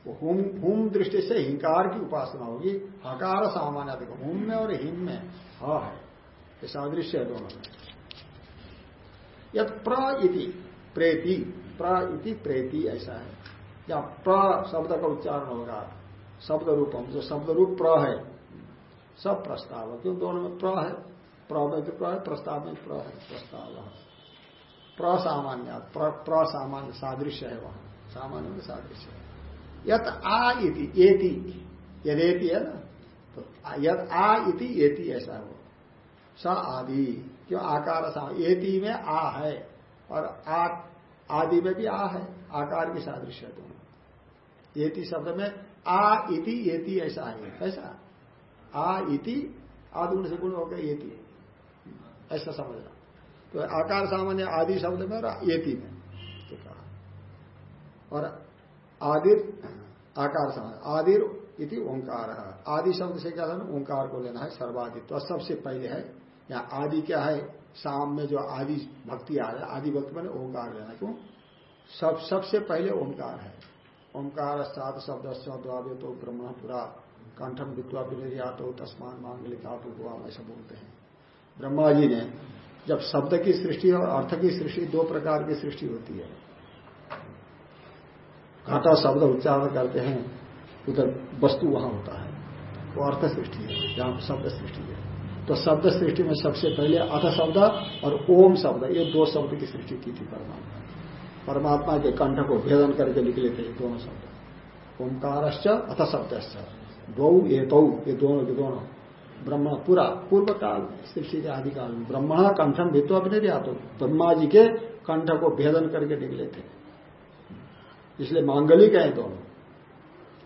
वो हुम हुम दृष्टि से हिंकार की उपासना होगी। हकार सामान्य हुम में और हिम में ह है। सादृश्य है दोनों में। यद प्र इति प्रेति, प्र इति प्रेति ऐसा है। या प्र शब्द का उच्चारण होगा शब्द रूपम जो शब्द रूप प्र है, सब प्रस्ताव, क्यों दोनों में प्र है? प्र में भी प्र है, प्रस्ताव में प्र है, प्रस्ताव प्रसामान्य प्रसामान्य सादृश्य है वहाँ, सामान्य में सादृश्य है। यत आ इति, एति यदेति है ना तो यद आ इति, एति ऐसा हो। स आदि। क्यों? आकार एति में आ है और आ, आदि में भी आ है। आकार की सादृश्य दोनों। एति शब्द में आ इति एति ऐसा है कैसा आ इति आदि से गुण हो गया एति ऐसा समझना। तो आकार सामान्य आदि शब्द में और एति में। तो कहा। और आदिर, आकार समय आदिर इति ओंकार। आदि शब्द से क्या ओंकार को लेना है सर्वाधिक तो सबसे पहले है। यहाँ आदि क्या है? शाम में जो आदि भक्ति आ रहा है, आदि भक्ति मैंने ओंकार लेना क्यों? सब, सबसे पहले ओंकार है। ओंकार, सात शब्द द्वाव्य तो ब्रह्म, पूरा, कंठम, विद्वा तो तस्मान, मांग तो हुआ ऐसा बोलते हैं। ब्रह्मा जी ने जब शब्द की सृष्टि और अर्थ की सृष्टि, दो प्रकार की सृष्टि होती है। घाटा शब्द उच्चारण करते हैं, उधर वस्तु वहाँ होता है, वो अर्थ सृष्टि है, जहाँ शब्द सृष्टि है। तो शब्द सृष्टि में सबसे पहले अथ शब्द और ओम शब्द, ये दो शब्द की सृष्टि की थी परमात्मा। परमात्मा के कंठ को भेदन करके निकले थे दोनों शब्द। ओंकार अथ शब्द दो ये दो ये दोनों के दोनों। ब्रह्म, पूरा पूर्व काल में सृष्टि के आदि काल में ब्रह्मणा कंठम भित्व अपने तो ब्रह्मा जी के कंठ को भेदन करके निकले थे इसलिए मांगलिक है दोनों।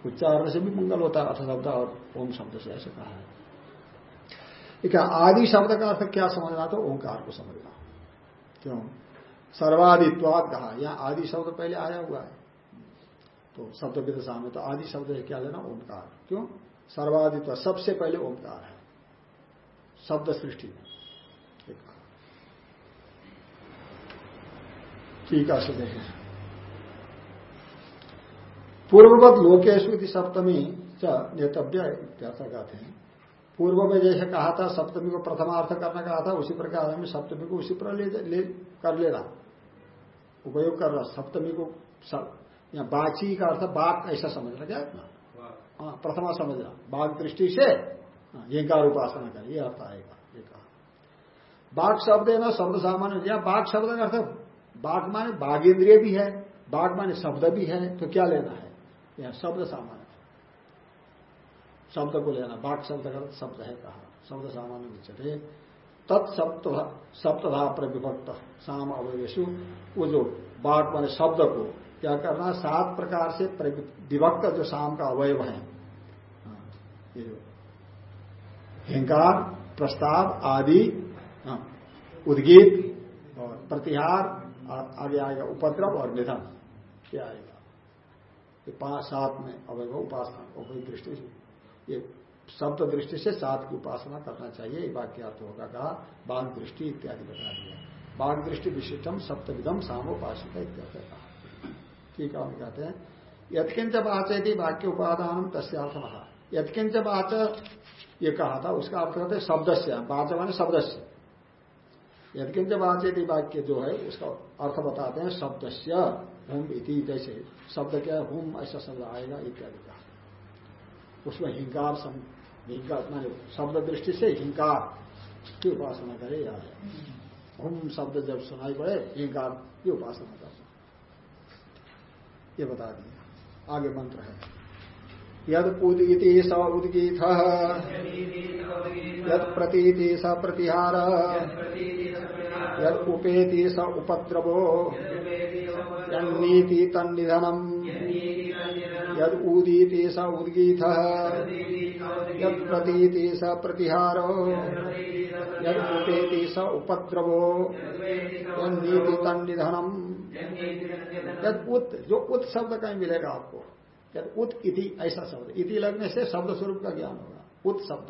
उच्चारण से भी मंगल होता है, अथ शब्द और ओम शब्द से ऐसे कहा है। क्या आदि शब्द का अर्थ क्या समझना तो ओंकार को समझना क्यों? सर्वादित्वाद कहा। यहाँ आदि शब्द पहले आया हुआ है। तो शब्द विदशा में तो आदि शब्द क्या लेना? ओंकार। क्यों? सर्वादित्व सबसे पहले ओंकार है। शब्द सृष्टि में। ठीक है। देखें। पूर्ववत लोकेशु सप्तमी नेतव्य कहते हैं। पूर्व में जैसे कहा था सप्तमी को प्रथमार्थ करना कहा था उसी प्रकार हमें सप्तमी को उसी पर ले, ले कर लेना उपयोग कर रहा सप्तमी को या बाची का अर्थ बाघ ऐसा समझना क्या? इतना हाँ प्रथमा समझना। बाघ दृष्टि से हाँ, उपासना कर ये अर्थ आएगा ये कहा। बाघ शब्द है ना शब्द सामान्य या बाघ शब्द का अर्थ बाघ माने बाघ इंद्रिय भी है बाघ माने शब्द भी है तो क्या लेना है? यह शब्द सामान्य। शब्द को लेना बाघ शब्द शब्द है कहा शब्द सामान्य विचते तत्सप्त सप्तधा पर विभक्त साम अवयसु वो जो बाघ मान शब्द को क्या करना सात प्रकार से विभक्त जो शाम का अवयव है। हाँ, ये हिंकार प्रस्ताव आदि हाँ, उद्गीत और प्रतिहार आगे आएगा उपद्रव और निधन क्या आएगा। ये पाँच सात में अवयव उपासना दृष्टि से। ये शब्द दृष्टि से सात की उपासना करना चाहिए, ये वाक्यार्थ होगा, कहा बाघ दृष्टि इत्यादि बता दिया। बाघ दृष्टि विशिष्टम सप्तविधम सामोपासित इत्यादि कहा। ठीक है, हम कहते हैं यथकिंच बाच यदि वाक्य उपादान तस्थ महा यथकिंच बाच ये कहा था, उसका अर्थ कहते है शब्द से बाच माने शब्द से यथकिंच बाच यदि वाक्य जो है, उसका अर्थ बताते हैं शब्द से हुम इति, जैसे शब्द क्या हुम ऐसा शब्द आएगा, इत्यादि कहा। उसमें हिंकार माने शब्द दृष्टि से हिंकार की उपासना करे, याद हम शब्द जब सुनाई पड़े, हिंकार की उपासना करना ये बता दिया। आगे मंत्र है। यद उदगीति स उदगीत यद प्रतीति स प्रतिहार, यद उपेति स उपद्रवो यीति तन्निधनम यद उदीति स उद्गीत। यद प्रतीति स प्रतिहार। यद उपेति स उपद्रवो। यीति तन्निधनम। यद उत जो उत शब्द कहीं मिलेगा आपको यद उत इति ऐसा शब्द। इति लगने से शब्द स्वरूप का ज्ञान होगा। उत शब्द।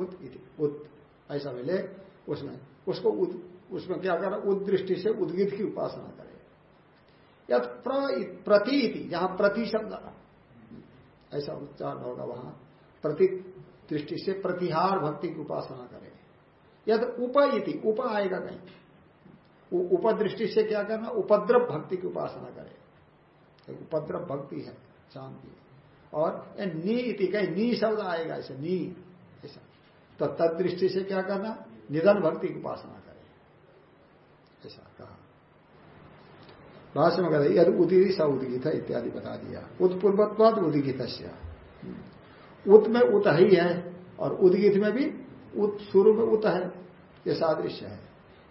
उत इति। उत। ऐसा मिले उसमें। उसको उसमें क्या करना उदृष्टि से उद्गित की उपासना करे। यद प्रति जहाँ प्रति शब्द ऐसा उच्चारण होगा वहाँ। प्रति दृष्टि से प्रतिहार भक्ति की उपासना करे यद उप इति उप आएगा कहीं उपदृष्टि से क्या करना? उपद्रव भक्ति की उपासना करे। उपद्रव भक्ति है, शांति। और नी इति कहीं, नी शब्द आएगा ऐसे, नी। ऐसा। तो तद दृष्टि से क्या करना? निधन भक्ति की उपासना करे। ऐसा कहा। भाष्य में कहते यदि उदित स उदगित इत्यादि बता दिया। उत्पूर्वत्वाद उदगित उत में उत ही है और उदगित में भी उत शुरू में उत है, ये सादृश्य है।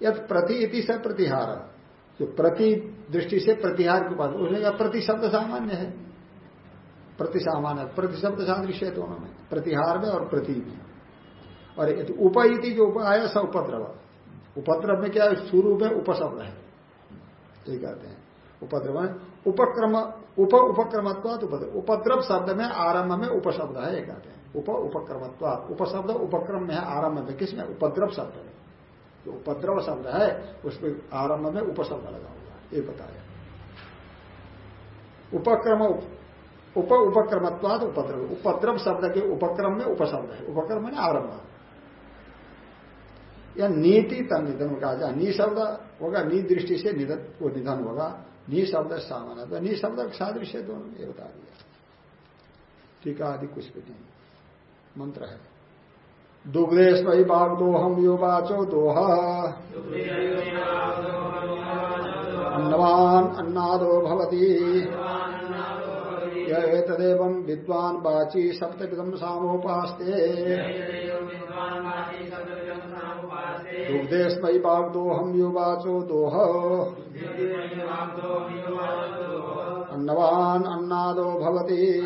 यद प्रति इति से प्रतिहार, जो प्रति दृष्टि से प्रतिहार के पास उसने कहा प्रति शब्द सामान्य है। प्रति सामान्य प्रति शब्द सादृश्य है दोनों में प्रतिहार में और प्रति में। और उप इति जो उप आया स उपद्रव। उपद्रव में क्या है? शुरू में उपशब्द है। ये कहते हैं। उपद्रव उपक्रम, उप उपक्रमत्वाद उपद्रव उपद्रव शब्द में आरंभ में उपशब्द है एक कहते हैं। उप उपक्रमत्वाद उपशब्द उपक्रम में है, आरंभ में। किसमें उपद्रव शब्द में। जो उपद्रव शब्द है उसमें आरंभ में उपशब्द लगा हुआ ये बताया। उपक्रम, उप उपक्रमत्वाद उपद्रव। उपद्रव शब्द के उपक्रम में उपशब्द है। उपक्रम में आरंभ। या नीति तन निधन कहा जाए। नी शब्द होगा, नी दृष्टि से निधन, वो निधन होगा। नी शब्द तो नी शब्द सादृश्य दोनों, ये बता दिया। टीका आदि कुछ भी नहीं। मंत्र है। दुग्धेश वही बाघ दोहम बाचो दोह। अन्नवान अन्नादो भवती। तदेव विद्वान बाची सप्तविदम सामोपास्ते। दुग्धेस्मयी बाघ दोहम यो बाचो दोह। अन्नवान अन्नादो भवती।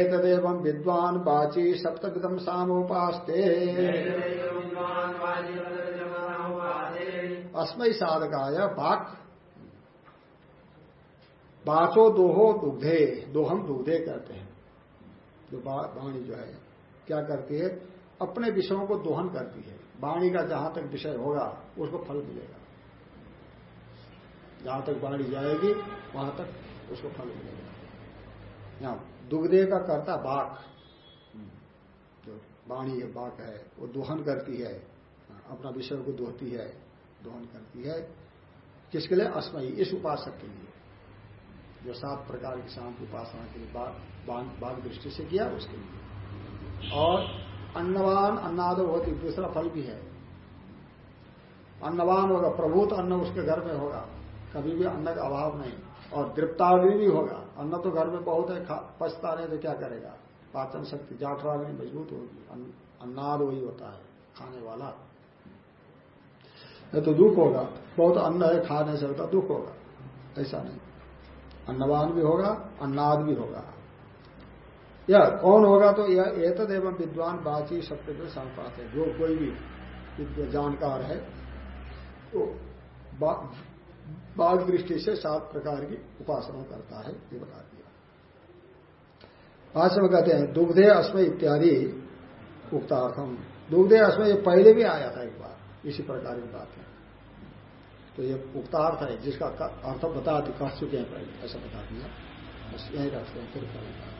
एतदेव विद्वान बाची सप्तविदम सामोपास्ते। अस्मय साधकाय बाक बाचो दोहो दुग्धे दोहम दुग्धे कहते हैं। जो वाणी जो है, क्या करती है? अपने विषयों को दोहन करती है। वाणी का जहाँ तक विषय होगा, उसको फल मिलेगा। जहाँ तक वाणी जाएगी, वहाँ तक उसको फल मिलेगा। यहाँ दुग्धे का करता बाक जो वाणी बाक है, वो दोहन करती है, अपना विषय को दोहती है, दोहन करती है। किसके लिए? अस्मयी, इस उपासक के लिए। जो सात प्रकार की शांति उपासना के लिए बाघ बाघ दृष्टि से किया, उसके लिए। और अन्नवान अन्नादो होती, दूसरा फल भी है। अन्नवान होगा, प्रभुत अन्न उसके घर में होगा, कभी भी अन्न का अभाव नहीं, और दृप्तावली भी होगा। अन्न तो घर में बहुत है पछता नहीं तो क्या करेगा? पाचन शक्ति जाठराग्नि मज़बूत होगी। अन्नाद वही होता है, खाने वाला। नहीं तो दुख होगा। बहुत अन्न है खा नहीं सकता दुख होगा। ऐसा नहीं। अन्नवान भी होगा, अन्नाद भी होगा। या कौन होगा तो यह एतद एवं विद्वान बाची सत्य में संपात है, जो कोई भी जानकार है तो बाघ दृष्टि से सात प्रकार की उपासना करता है, ये बता दिया। भाष्य में कहते हैं, दुग्धे अस्मय इत्यादि उक्तार्थम। दुग्धे अस्मय पहले भी आया था एक बार, इसी प्रकार की बात है। तो ये उक्तार्थ है, जिसका अर्थ बता चुके हैं पहले, ऐसा बता दिया। बस यही रखते हैं, फिर करेंगे।